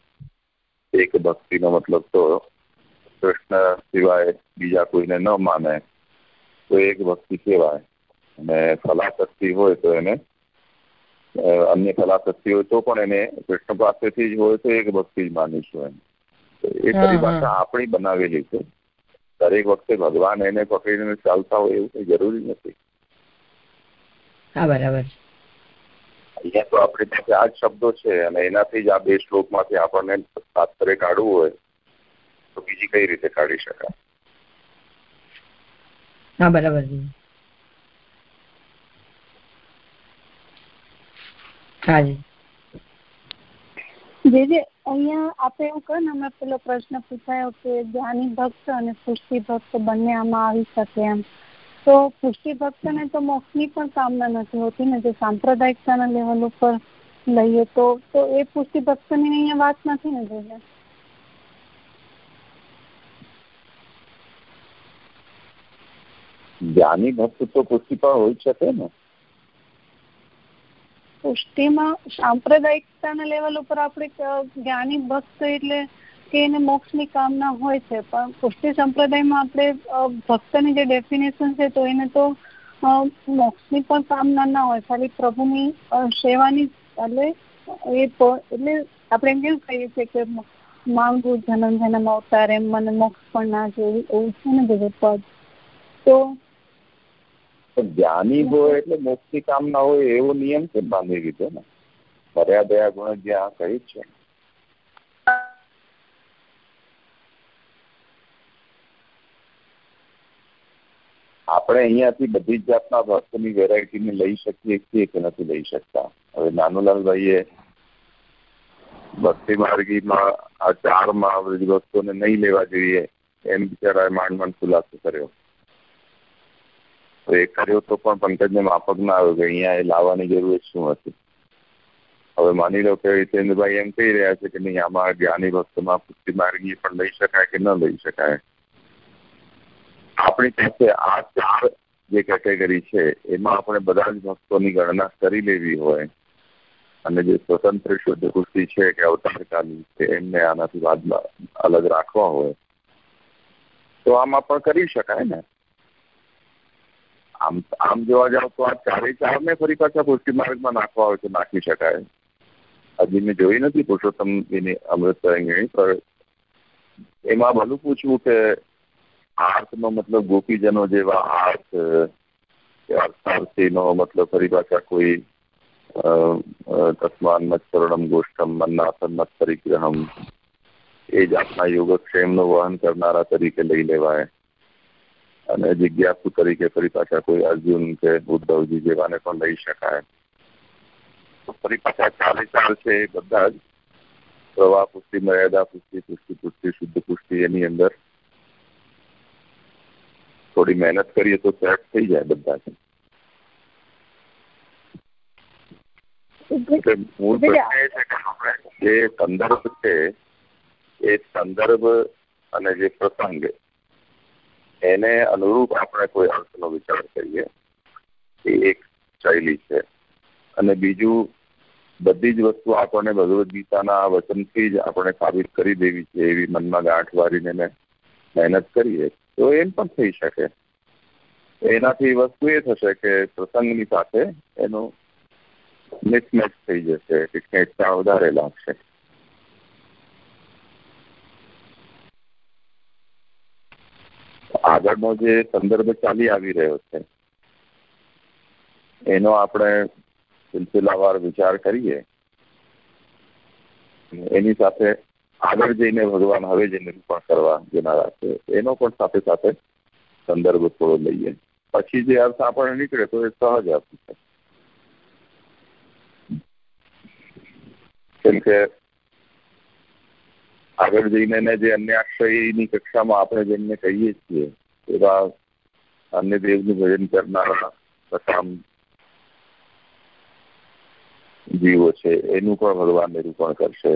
એક ભક્તિનો મતલબ તો કૃષ્ણ સિવાય બીજા કોઈને ન માને તો એક ભક્તિ કહેવાય. અને ફલાશક્તિ હોય તો એને અન્ય ફલાશક્તિ હોય તો પણ એને કૃષ્ણ પાસેથી જ હોય તો એક ભક્તિ જ માનીશું એમ. એ પરિભાષા આપણી બનાવેલી છે. દરેક વખતે ભગવાન એને પકડીને ચાલતા હોય એવું કઈ જરૂરી નથી. હા બરાબર અહીંયા તો આપણે પાસે આ જ શબ્દો છે અને એનાથી જ આ બે શ્લોકમાંથી આપણને તાત્પર્ય કાઢવું હોય તો બીજી કઈ રીતે કાઢી શકાય? હા બરાબર. હાજી જે. જે અહીંયા આપણે એવું કહે ને અમે પેલો પ્રશ્ન પૂછાયો કે જ્ઞાની ભક્ત અને પુષ્ટિ ભક્ત બંને આમાં આવી શકે એમ. તો પુષ્ટિ ભક્તને તો મોક્ષની પણ કામના નથી હોતી ને જો સાંપ્રદાયિકતાના લેવલ ઉપર લઈએ તો તો એ પુષ્ટિ ભક્તની અહીંયા વાત નથી ને જોઈએ જ્ઞાની ભક્ત તો પુષ્ટિ પણ હોઈ શકે ને? પુષ્ટિમાં સાંપ્રદાયિકતાના લેવલ ઉપર આપણે જ્ઞાની ભક્ત એટલે કે એને મોક્ષની કામના હોય છે પણ પુષ્ટિ સંપ્રદાયમાં આપણે ભક્તની જે ડેફિનેશન છે તો એને તો મોક્ષની પણ કામના ના હોય ખાલી પ્રભુની સેવાની એટલે એ એટલે આપણે એમ કેવું કહીએ છીએ કે માંગુ જન્મ જન્મ અવતાર એમ મને મોક્ષ પણ ના જોઈએ એવું છે ને બધું પદ? તો જ્ઞાની હોય એટલે મોક્ષની કામના હોય એવો નિયમ કેમ બાંધી દીધો ને? મર્યાદયા ગુણ જ્યાં કહી છે. આપણે અહીંયાથી બધી જ જાતના ભક્તની વેરાયટીને લઈ શકીએ છીએ કે નથી લઈ શકતા. હવે નાનુલાલભાઈએ ભક્તિ માર્ગીમાં આ ચારમાં બધી વસ્તુઓને નહીં લેવા જોઈએ એમ બિચારાએ માંડ માંડ ખુલાસો કર્યો. એ કર્યો તો પણ પંકજને માફક ના આવ્યો કે અહીંયા એ લાવવાની જરૂર શું હતી. હવે માની લો કે હિતેન્દ્રભાઈ એમ કહી રહ્યા છે કે નહીં, આમાં જ્ઞાની ભક્તમાં પુષ્ટિ માર્ગી પણ લઈ શકાય કે ન લઈ શકાય. આપણી પાસે આ ચાર જે કેટેગરી છે, એમાં આપણે બધા જ ભક્તોની ગણના કરી લેવી હોય. અને જે સ્વતંત્ર શુદ્ધ કૃષિ છે કે અવતારકાલી છે, એમને આનાથી બાદમાં અલગ રાખવા હોય, તો આમાં પણ કરી શકાય ને. આમ આમ જોવા જાવ તો આ ચારે ચારને ફરી પાછા પુષ્ટિ માર્ગમાં નાખવા હોય તો નાખી શકાય. હજી મેં જોઈ નથી પુરુષોત્તમ એની અમૃત તરંગીણી એમાં ભલું પૂછવું કે આર્થનો મતલબ ગોપીજનો જેવા આર્થ અર્થાર્થીનો મતલબ ફરી પાછા કોઈ તસ્માન મત્સરણમ ગોષ્ઠમ મન્નાથન મત પરિગ્રહમ. એ જાતના યોગક્ષેમનું વહન કરનારા તરીકે લઈ લેવાય. અને જિજ્ઞાસુ તરીકે ફરી પાછા કોઈ અર્જુન કે ઉદ્ધવજી જેવાને પણ લઈ શકાય. ફરી પાછા ચાલે ચાલ છે બધા જ. પ્રવાહ પુષ્ટિ, મર્યાદા પુષ્ટિ પુષ્ટિ પુષ્ટિ, શુદ્ધ પુષ્ટિ એની અંદર. થોડી મહેનત કરીએ તો સેટ થઈ જાય બધા મૂળ પ્રશ્ન એ છે કે જે સંદર્ભ છે એ સંદર્ભ અને જે પ્રસંગ એને અનુરૂપ આપણે કોઈ અર્થનો વિચાર કરીએ એ એક શૈલી છે. અને બીજું બધી જ વસ્તુ આપણને ભગવદ્ ગીતાના વચનથી જ આપણે સાબિત કરી દેવી છે એવી મનમાં ગાંઠ વારીને મહેનત કરીએ. તો એમ પણ થઈ શકે. એનાથી વસ્તુ એ થશે કે પ્રસંગની સાથે એનું મિસમેચ થઈ જશે કે વધારે લાગશે. આગળનો જે સંદર્ભ ચાલી આવી રહ્યો છે, એનો આપણે સિલસિલાવાર વિચાર કરીએ. એની સાથે આગળ જઈને ભગવાન હવે જે નિરૂપણ કરવા જનારા છે. એનો પણ સાથે સાથે સંદર્ભ થોડો લઈએ. પછી જે અર્થ આપણને નીકળે તો એ સહજ અર્થ છે. કેમ કે આગળ જઈને જે અન્યાક્ષયની કક્ષામાં આપણે જેમને કહીએ છીએ, એવા અન્ય દેવનું ભજન કરનારા પ્રથમ જીવો છે. એનું પણ ભગવાન નિરૂપણ કરશે.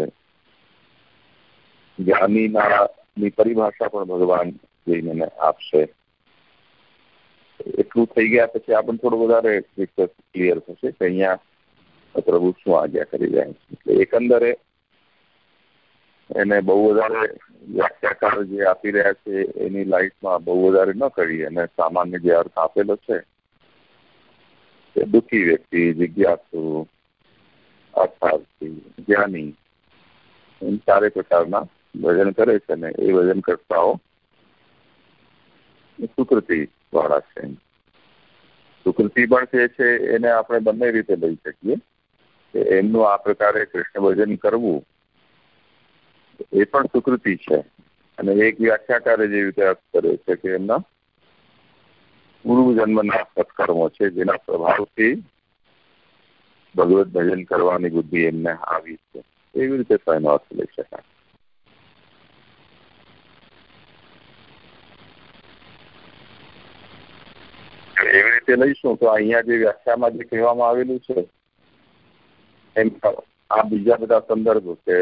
જ્ઞાનીના ની પરિભાષા પણ ભગવાન જઈને આપશે. એટલું થઈ ગયા પછી આપણને થોડું વધારે ક્લિયર થશે કે અહીંયા પ્રભુ શું આજ્ઞા કરી રહ્યા છે. એટલે એકંદરે એને બહુ વધારે વ્યાખ્યાકાર જે આપી રહ્યા છે એની લાઈફમાં બહુ વધારે ન કરી અને સામાન્ય જે અર્થ આપેલો છે કે દુઃખી વ્યક્તિ, જિજ્ઞાસુ અર્થાર્થી જ્ઞાની, એમ ચારે પ્રકારના ભજન કરે છે ને એ ભજન કરતાઓ સુકૃતિ વાળા છે સુકૃતિ પણ જે છે એને આપણે બંને રીતે લઈ શકીએ. કે એમનું આ પ્રકારે કૃષ્ણ ભજન કરવું એ પણ સુકૃતિ છે. અને એક વ્યાખ્યાકારે જે રીતે અર્થ કરે છે કે એમના પૂર્વ જન્મના સત્કર્મો છે, જેના પ્રભાવથી ભગવત ભજન કરવાની બુદ્ધિ એમને આવી છે. એવી રીતે એનો અર્થ લઈ શકાય. એવી રીતે લઈશું. તો અહીંયા જે વ્યાખ્યામાં જે કહેવામાં આવેલું છે, એમ આ બીજા બધા સંદર્ભો કે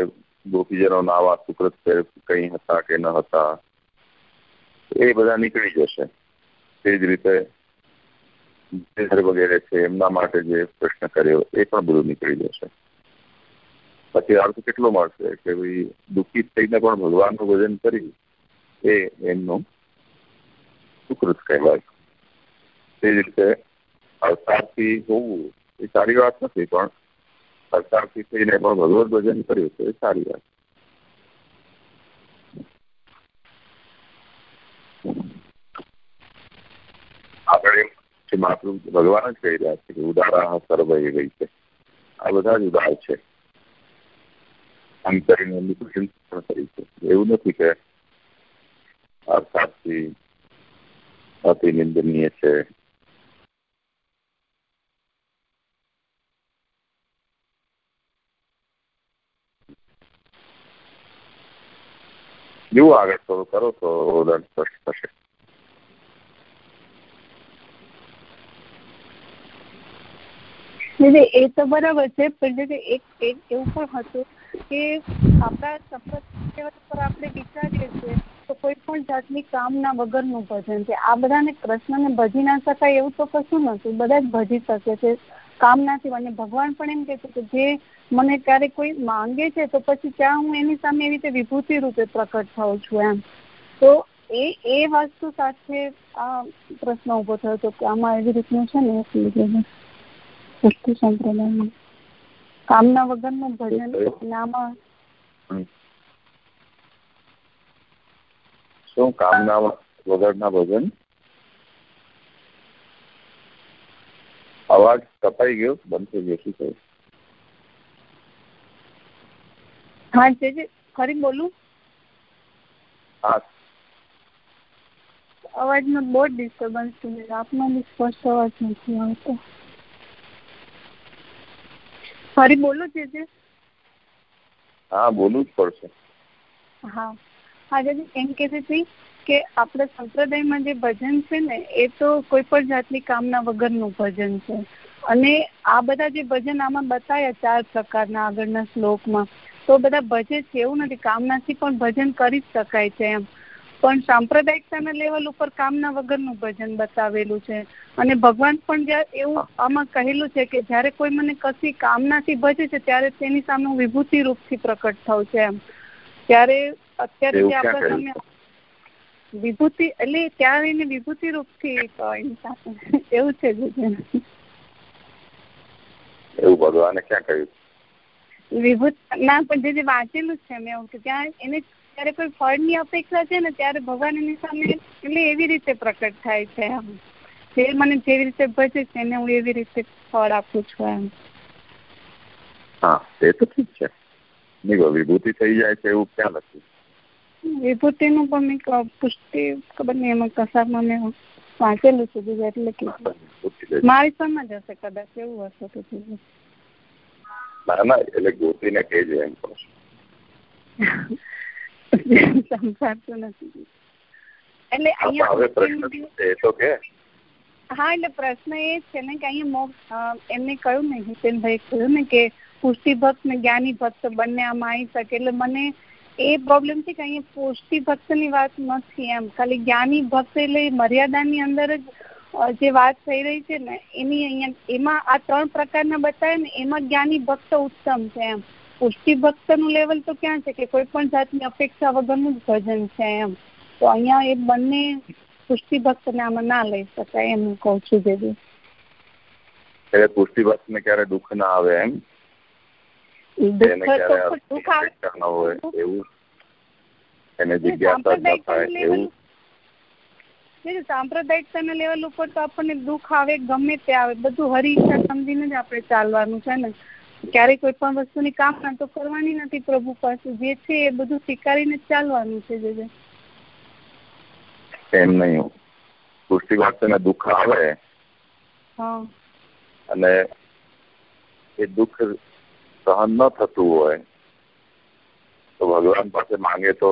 ગોપીજનો નાવા સુકૃત કઈ હતા કે ન હતા, એ બધા નીકળી જશે. તે જ રીતે વગેરે છે, એમના માટે જે પ્રશ્ન કર્યો, એ પણ બધું નીકળી જશે. પછી અર્થ કેટલો મળશે કે ભાઈ દુઃખી થઈને પણ ભગવાનનું ભજન કરી એ એમનું સુકૃત કહેવાય. તે રીતે અવતારથી હોવું એ સારી વાત નથી, પણ અવતારથી થઈને પણ ભગવત ભજન કર્યું તો એ સારી વાત. આગળ એમ માતૃ ભગવાન જ કહી રહ્યા છે કે ઉદારા સર્વ એ ગઈ છે. આ બધા જ ઉદાર છે. આમ કરીને એમની પ્રશંસા પણ કરી છે. એવું નથી કે અર્થાતથી અતિ નિંદનીય છે. જુઓ આગળ થોડું કરો તો ઉદાહરણ સ્પષ્ટ થશે. એ તો બરાબર છે, પણ એક એવું પણ હતું કે આપણા સંપત્તિ પર આપણે વિચારીએ છીએ તો કોઈ પણ જાતની કામના વગરનું ભજન છે. આ બધાને કૃષ્ણને ભજી ના શકાય એવું તો કશું નથી. બધા જ ભજી શકે છે. કામનાથી અને ભગવાન પણ એમ કહે છે કે જે મને ક્યારેક કોઈ માંગે છે તો પછી ત્યાં હું એની સામે એવી રીતે વિભૂતિ રૂપે પ્રકટ થાઉં છું એમ. તો એ એ વસ્તુ સાથે આ પ્રશ્ન ઊભો થયો હતો કે આમાં એવી રીતનું છે ને ભક્તિ સંપ્રદાયમાં કામના વગરનું ભજન નામાં શું કામના વગરના ભજન? અવાજ કપાઈ ગયો બંધ થઈ ગયો. શું થયું હા જે ફરી બોલું. હા. અવાજનો બહુ ડિસ્ટર્બન્સ છે. આપનો બી સ્પષ્ટ અવાજ નથી આવતો. ફરી બોલો જે જે હા બોલવું જ પડશે. હા. હા જે એમ કહેતી હતી કે આપણા સંપ્રદાયમાં જે ભજન છે ને એ તો કોઈ પણ જાતની કામના વગરનું ભજન છે. અને આ બધા જે ભજન આમાં બતાવ્યા ચાર પ્રકારના આગળના શ્લોકમાં તો બધા ભજે છે એવું નથી. કામનાથી પણ ભજન કરી જ શકાય છે એમ. પણ સાંપ્રદાયિકતાના લેવલ ઉપર કામના વગરનું ભજન બતાવેલું છે. અને ભગવાન પણ એવું આમાં કહેલું છે કે જ્યારે કોઈ મને કશી કામનાથી ભજે છે ત્યારે તેની સામે વિભૂતિ રૂપથી પ્રકટ થાઉં છે એમ. ત્યારે અત્યારે જે આપણા સામે વિભૂતિ એટલે ત્યાં રહીને વિભૂતિ રૂપથી એવું છે એવું ભગવાને ક્યાં કહ્યું? વિભૂત ના પણ જે વાંચેલું છે મેં એવું કે ત્યાં એને જયારે કોઈ ફળની અપેક્ષા છે ને ત્યારે ભગવાન એની સામે એટલે એવી રીતે પ્રકટ થાય છે એમ. જે મને જેવી રીતે ભજે છે એને હું એવી રીતે ફળ આપું છું એમ. હા એ તો ઠીક છે. વિભૂતિ થઈ જાય છે એવું ક્યાં લખ્યું વિભૂતિનું પણ મેં પુષ્ટિ ખબર નહીં એમાં કસારમાં મેં વાંચેલું છે બીજા એટલે કે મારી સમજ હશે કદાચ એવું હશે તો ના ના એટલે ગોતીને કહેજે એમ કહું સમજાતું નથી એટલે હવે પ્રશ્ન એ તો કે. હા એટલે પ્રશ્ન એ છે ને કે અહીંયા મોક્ષ એમને કહ્યું ને હિતેનભાઈ કહ્યું ને કે પુષ્ટિ ભક્ત ને જ્ઞાની ભક્ત બંને આમાં આવી શકે. એટલે મને એ પ્રોબ્લેમ છે કે અહીંયા પુષ્ટિ ભક્તની વાત નથી એમ. ખાલી જ્ઞાની ભક્ત એટલે મર્યાદાની અંદર જ જે વાત થઈ રહી છે ને, એની અહીંયા, એમાં આ ત્રણ પ્રકારના બતાવે ને, એમાં જ્ઞાની ભક્ત ઉત્તમ છે એમ. પુષ્ટિ ભક્તનું લેવલ તો ક્યાં છે કે કોઈ પણ જાતની અપેક્ષા વગરનું જ ભજન છે એમ. તો અહીંયા એ બંને પુષ્ટિ ભક્ત ને આમાં ના લઈ શકાય એમ હું કઉ છું દીદી એટલે પુષ્ટિ ભક્ત ને ક્યારે દુઃખ ના આવે એમ? સાંપ્રદાયિકતાના લેવલ ઉપર તો આપણને દુઃખ આવે ગમે તે આવે. બધું હરી ઈચ્છા સમજીને જ આપણે ચાલવાનું છે ને. ક્યારે કોઈ પણ વસ્તુની કામના તો કરવાની નથી પ્રભુ પાસે. જે છે એ બધું સ્વીકારીને ચાલવાનું છે જે એમ નહીં. પુષ્ટિ વાક્યને દુઃખ આવે. હા. અને એ દુઃખ સહન ન થતું હોય તો ભગવાન પાસે માંગે તો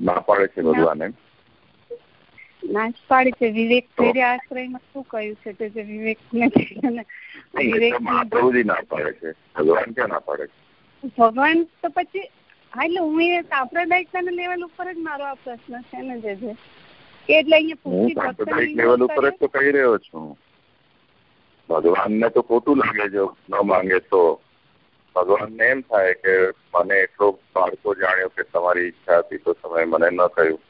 ના પાડે છે ભગવાને. નાશ પાડી છે. વિવેક ફેરે આશ્રયમાં શું કહ્યું છે તે જે વિવેક મહાપ્રભુજી ના પાડે છે. ભગવાન ક્યાં ના પાડે છે? ભગવાન તો પછી હા એટલે હું એ સાંપ્રદાયિકતાના લેવલ ઉપર જ મારો આ પ્રશ્ન છે ને જે છે એટલે અહીંયા પૂછી સાંપ્રદાયિક લેવલ ઉપર જ તો કહી રહ્યો છું. ભગવાનને તો ખોટું લાગે જો ન માંગે તો ભગવાનને એમ થાય કે મને એટલો બાળકો જાણ્યો કે તમારી ઈચ્છા હતી તો તમે મને ન કહ્યું.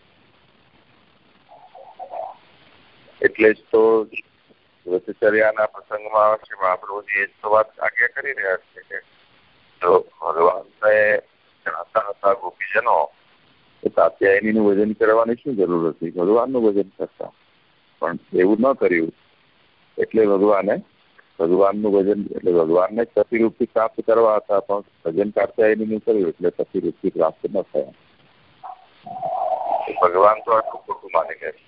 એટલે જ તો વ્રતચર્યાના પ્રસંગમાં શ્રી મહાપ્રભુજી એ તો વાત આજ્ઞા કરી રહ્યા છે કે જો ભગવાનને જાણતા હતા ગોપીજનો, તો કાત્યાયનીનું ભજન કરવાની શું જરૂર હતી? ભગવાનનું ભજન કરતા. પણ એવું ન કર્યું. એટલે ભગવાને ભગવાનનું ભજન એટલે ભગવાનને પ્રતિરૂપથી પ્રાપ્ત કરવા હતા પણ ભજન કાત્યાયનીનું કર્યું એટલે પ્રતિરૂપથી પ્રાપ્ત ન થયા. ભગવાન તો આટલું ખોટું માની ગયા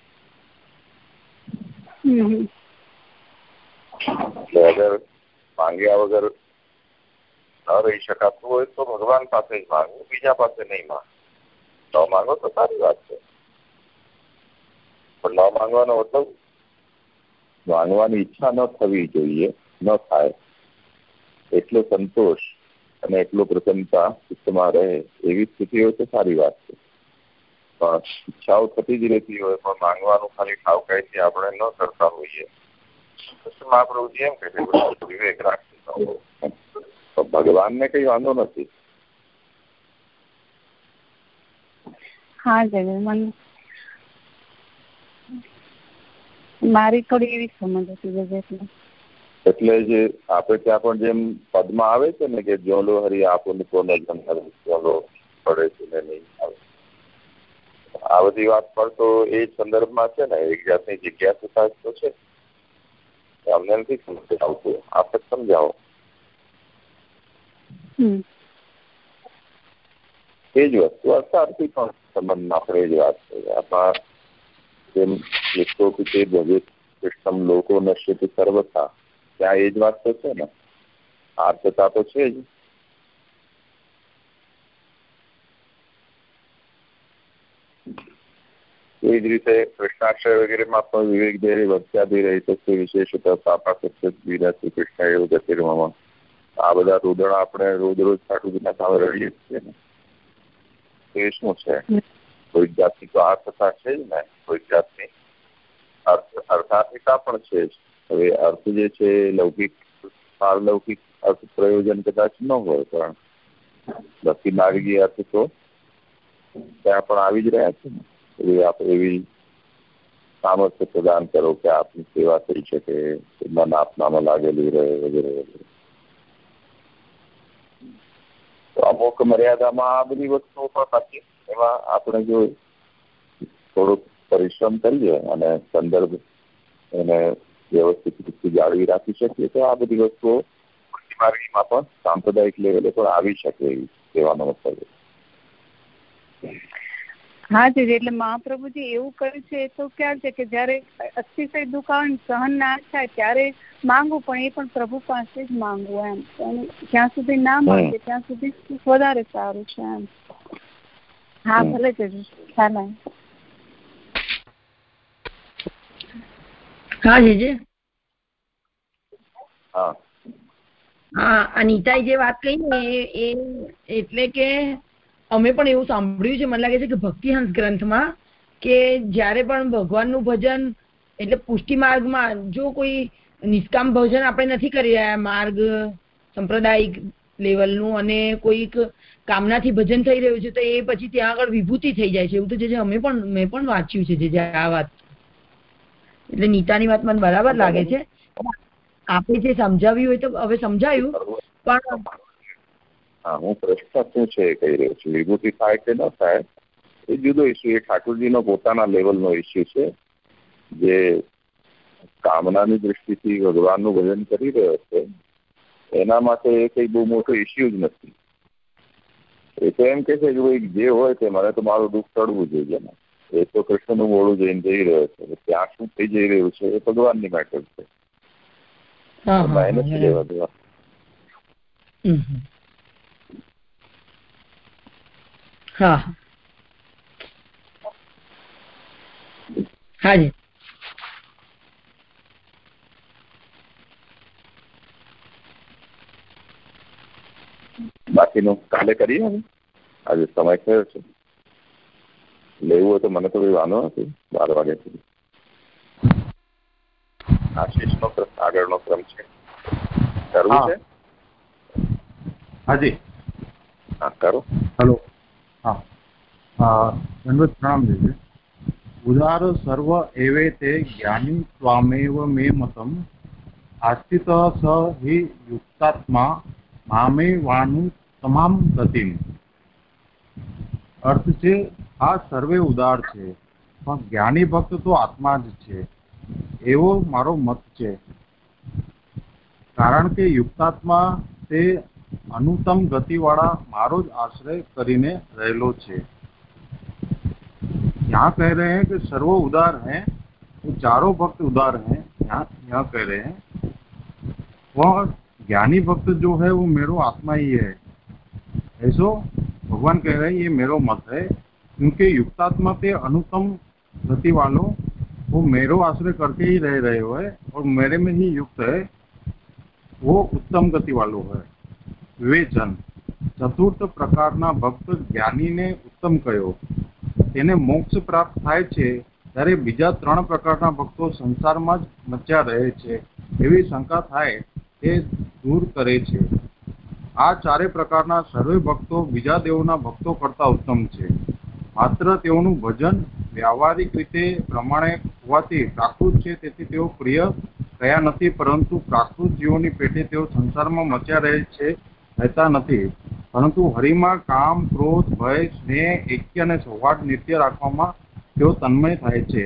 એટલે અગર માંગ્યા વગર ન રહી શકાતું હોય તો ભગવાન પાસે જ માંગવું બીજા પાસે નહીં માંગ ન માંગો તો સારી વાત છે. પણ ન માંગવાનો મતલબ માંગવાની ઈચ્છા ન થવી જોઈએ. ન થાય. એટલો સંતોષ અને એટલો પ્રસન્નતા ચિત્તમાં રહે એવી સ્થિતિ હોય તો સારી વાત છે. પણ ઈચ્છાઓ થતી જ રહેતી હોય, પણ માંગવાનું ખાલી ઠાવકાઈથી આપણે ન કરતા હોઈએ. મહાપ્રભુજી એમ કહે છે વિવેક રાખી ભગવાનને કઈ વાંધો નથી. હા જગન મારી થોડી એવી સમજ હતી એટલે. એટલે જ આપણે ત્યાં પણ જેમ પદમાં આવે છે ને કે જોલો હરી આપણને કોને જોલો પડે છે ને નહીં આવે. આ બધી વાત પણ તો એ સંદર્ભમાં છે ને એક જાતની જિજ્ઞાસા તો છે. અમને નથી સમજ આવતું આપણે સમજાવો. એ જ વસ્તુ અર્થાર્થી પણ સંબંધ આપણે જ વાત છે. આપણા જેમ લોકો કે ભવ્ય કૃષ્ણમ લોકો નશ્યતિ સર્વથા. ત્યાં એ જ વાત તો છે ને. આર્થતા તો છે જ. એ જ રીતે કૃષ્ણાક્ષર વગેરેમાં પણ વિવેક ધૈર્ય વધ્યાથી રહી શકશે વિશેષતા પાપા સત્ય વિરા શ્રી કૃષ્ણ એવું ગતિરમાં આ બધા રોદણા આપણે રોજ રોજ ઠાઠુજીના સામે રહીએ છીએ ને. એ શું છે? કોઈક જાતની તો આર્થતા છે જ ને કોઈ જાતની અર્થાત્મિકા પણ છે જ. હવે અર્થ જે છે, લૌકિક પારલૌકિક અર્થ પ્રયોજન કદાચ ન હોય, પણ બાકી નારગી અર્થ તો ત્યાં પણ આવી જ રહ્યા છે ને. એવી આપ એવી સામર્થ્ય પ્રદાન કરો કે આપની સેવા થઈ શકે મન આપનામાં લાગેલું રહે વગેરે વગેરે. તો અમુક મર્યાદામાં આ બધી વસ્તુઓ પણ બાકી એમાં આપણે જો થોડોક પરિશ્રમ કરીએ અને સંદર્ભ એને વ્યવસ્થિત રીતે જાળવી રાખી શકીએ તો આ બધી વસ્તુઓ માર્ગીમાં પણ સાંપ્રદાયિક લેવલે પણ આવી શકે એવી કહેવાનો મતલબ હા જી એટલે મહાપ્રભુજી એવું કહ્યું છે એ તો ક્યાં છે કે જયારે અતિશય દુકાન સહન ના થાય ત્યારે માંગવું પણ એ પણ પ્રભુ પાસે જ માંગવું એમ. જ્યાં સુધી ના માંગે ત્યાં સુધી વધારે સારું છે એમ. હા ભલે જજો ખ્યાલ જીજી હા. હા અનિતાએ જે વાત કહી ને એ એટલે કે અમે પણ એવું સાંભળ્યું છે મને લાગે છે કે ભક્તિહંસ ગ્રંથમાં કે જ્યારે પણ ભગવાનનું ભજન એટલે પુષ્ટિ માર્ગમાં જો કોઈ નિષ્કામ ભજન આપણે નથી કરી રહ્યા માર્ગ સંપ્રદાયિક લેવલનું અને કોઈક કામનાથી ભજન થઈ રહ્યું છે તો એ પછી ત્યાં આગળ વિભૂતિ થઈ જાય છે એવું તો જે અમે પણ મેં પણ વાંચ્યું છે જે આ વાત. એટલે નીતાની વાત મને બરાબર લાગે છે. આપણે જે સમજાવ્યું હોય તો હવે સમજાયું. પણ હા હું પ્રશ્ન શું છે એ કહી રહ્યો છું. વિભૂતિ થાય કે ન થાય એ જુદો ઇસ્યુ એ ઠાકોરજીનો પોતાના લેવલનો ઇસ્યુ છે. જે કામનાની દ્રષ્ટિથી ભગવાનનું ભજન કરી રહ્યો છે એના માટે એ કઈ બહુ મોટો ઇસ્યુ જ નથી. એ તો એમ કે છે કે ભાઈ જે હોય તે મને તો મારું દુઃખ ચડવું જોઈએ. એમાં એ તો કૃષ્ણનું મોડું જઈને જઈ રહ્યો છે. ત્યાં શું થઈ જઈ રહ્યું છે એ ભગવાનની મેટર છે. એને લેવા દેવા? હા હાજી. બાકીનું કાલે કરીએ આજે સમય થયો છે. લેવું હોય તો મને તો કોઈ વાંધો નથી બાર વાગ્યા સુધી આશીષનો આગળનો ક્રમ છે કરવું છે હાજી હા કરો હલો હા પ્રણામ છે ઉદાર સર્વ એવે તે જ્ઞાની સ્વામેવ મે મતમ આસ્થિત સ હિ યુક્તાત્મા મામે વાનું તમામ ગતિમ અર્થ છે આ સર્વે ઉદાર છે પણ જ્ઞાની ભક્ત તો આત્મા જ છે એવો મારો મત છે કારણ કે યુક્તાત્મા તે અનુત્તમ ગતિવાળા મારો જ આશ્રય કરીને રહેલો છે यहाँ कह रहे हैं कि सर्व उदार हैं वो चारों भक्त उदार हैं यहाँ यहाँ कह रहे हैं वह ज्ञानी भक्त जो है वो मेरो आत्मा ही है ऐसो भगवान कह रहे हैं ये मेरो मत है क्योंकि युक्तात्मा के अनुतम गति वालों वो मेरो आश्रय करके ही रह रहे हो है और मेरे में ही युक्त है वो उत्तम गति वालों है વિવેચન ચતુર્થ પ્રકારના ભક્ત જ્ઞાનીને ઉત્તમ કયો તેને મોક્ષ પ્રાપ્ત થાય છે ત્યારે બીજા ત્રણ પ્રકારના ભક્તો સંસારમાં જ મચ્યા રહે છે એવી શંકા થાય તે દૂર કરે છે આ ચારે પ્રકારના સર્વે ભક્તો બીજા દેવોના ભક્તો કરતા ઉત્તમ છે માત્ર તેઓનું ભજન વ્યવહારિક રીતે પ્રમાણે હોવાથી પ્રાકૃત છે, તેથી તેઓ પ્રિય રહ્યા નથી, પરંતુ પ્રાકૃત જીવોની પેટે તેઓ સંસારમાં મચ્યા રહે છે, રહેતા નથી. પરંતુ હરિમાં કામ, ક્રોધ, ભય, સ્નેહ એક્ય અને સૌહાર્દ નિત્ય રાખવામાં તેઓ તન્મય થાય છે.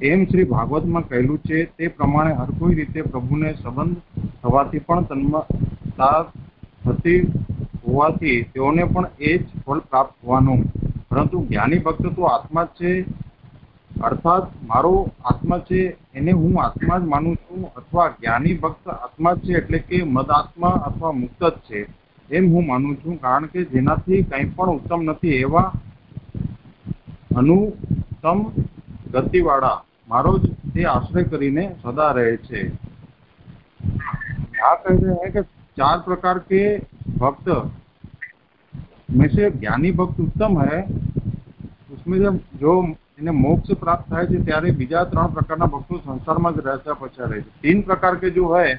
એમ શ્રી ભાગવતમાં કહેલું છે, તે પ્રમાણે હર કોઈ રીતે પ્રભુને સંબંધ થવાથી પણ તન્મતા થતી હોવાથી તેઓને પણ એ જ ફળ પ્રાપ્ત હોવાનું પરંતુ જ્ઞાની ભક્ત તો આત્મા છે. અર્થાત મારો આત્મા છે એને હું આત્મા જ માનું છું અથવા જ્ઞાની ભક્ત આત્મા છે એટલે કે મદાત્મા અથવા મુક્ત જ છે એમ હું માનું છું. કારણ કે જેનાથી કંઈ પણ ઉત્તમ નથી એવા અનુત્તમ ગતિવાળા મારો જ તે આશ્રય કરીને સદા રહે છે. આ કહી રહ્યા કે ચાર પ્રકાર કે ભક્ત में से ज्ञानी भक्त उत्तम है उसमें जब जो इन्हें मोक्ष प्राप्त થાય છે ત્યારે બીજા ત્રણ પ્રકારના ભક્તો સંસારમાં જ રહેતા પછા રહે છે तीन प्रकार के जो है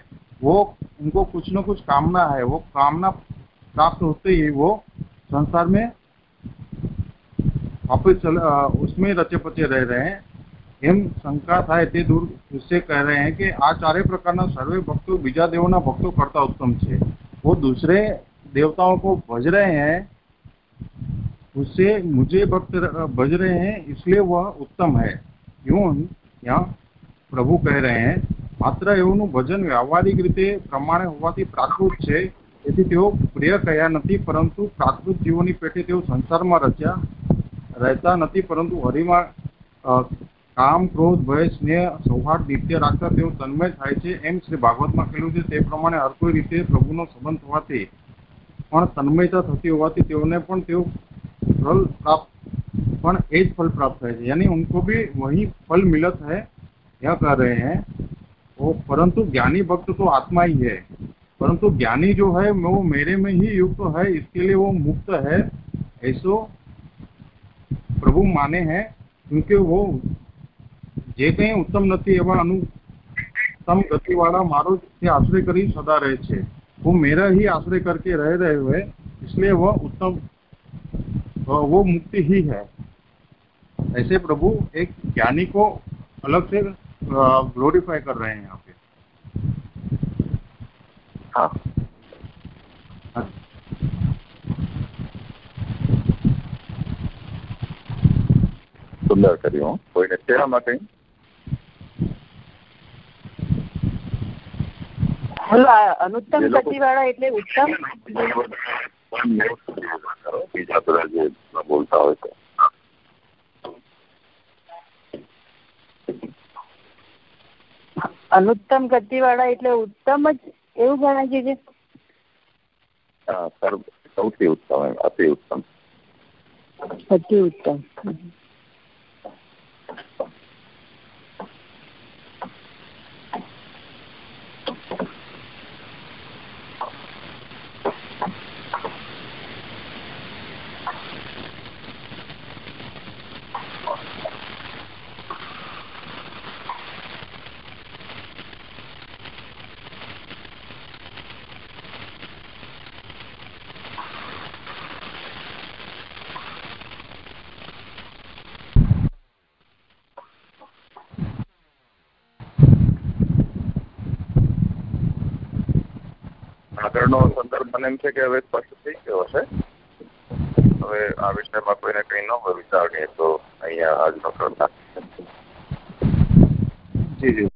वो उनको कुछ न कुछ कामना है वो कामना प्राप्त होते ही वो संसार में वापस चल उसमें रचे पचे रह रहे हैं એમ શંકા થાય તે દૂર उससे कह रहे हैं कि આ ચારે પ્રકારના સર્વે ભક્તો બીજા દેવોના ભક્તો કરતા उत्तम છે वो दूसरे देवताओं को भज रहे हैं उससे मुझे भक्त भज रहे हैं इसलिए वह उत्तम है यूं यहाँ પ્રભુ કહે રહે हैं માત્ર એઓનું ભજન વ્યવહારિક રીતે પ્રમાણે હોવાથી પ્રાકૃત છે તેથી તેઓ પ્રિય કયા નથી પરંતુ પ્રાકૃત જીવોની પેટે તેઓ સંસારમાં રચ્યા રહેતા નથી પરંતુ હરિમાં કામ ક્રોધ ભય સ્નેહ સૌહાર્દ નિત્ય રાખતા તેઓ તન્મય થાય છે એમ શ્રી ભાગવતમાં કહેલું છે તે પ્રમાણે હર કોઈ રીતે પ્રભુનો સંબંધ હોવાથી પણ તન્મયતા થતી હોવાથી તેઓને પણ તેઓ फल प्राप्त પણ એ જ ફલ પ્રાપ્ત થાય છે यानी उनको भी वही फल मिलत है यह कर रहे हैं वो परंतु ज्ञानी भक्त तो आत्मा ही है परंतु ज्ञानी जो है वो मेरे में ही युक्त है इसके लिए वो मुक्त है ऐसो પ્રભુ માને હે ક્યોંકि वो જે કંઈ ઉત્તમ નથી એવા अनुत्तम गति वाला मारो से आश्रय करी सदा रहे छे वो मेरा ही आश्रय करके रह रहे हुए इसलिए वह उत्तम वो मुक्ति ही है ऐसे प्रभु एक ज्ञानी को अलग से ग्लोरीफाई कर रहे हैं यहाँ पे हाँ સુંદર કર્યું હો. કોઈને છે આમાં કંઈ અનુત્તમ ગતિ વાળા એટલે ઉત્તમ કરો બીજા બધા જે બોલતા હોય તો અનુત્તમ ગતિ વાળા એટલે ઉત્તમ જ એવું ગણાય છે કે હા સર્વ સૌથી ઉત્તમ એમ અતિ ઉત્તમ અતિ ઉત્તમ આગળનો સંદર્ભ મને એમ છે કે હવે સ્પષ્ટ થઈ ગયો હશે. હવે આ વિષયમાં કોઈને કંઈ ન હોય વિચારણીય તો અહીંયા આજનો કરતા જી જી.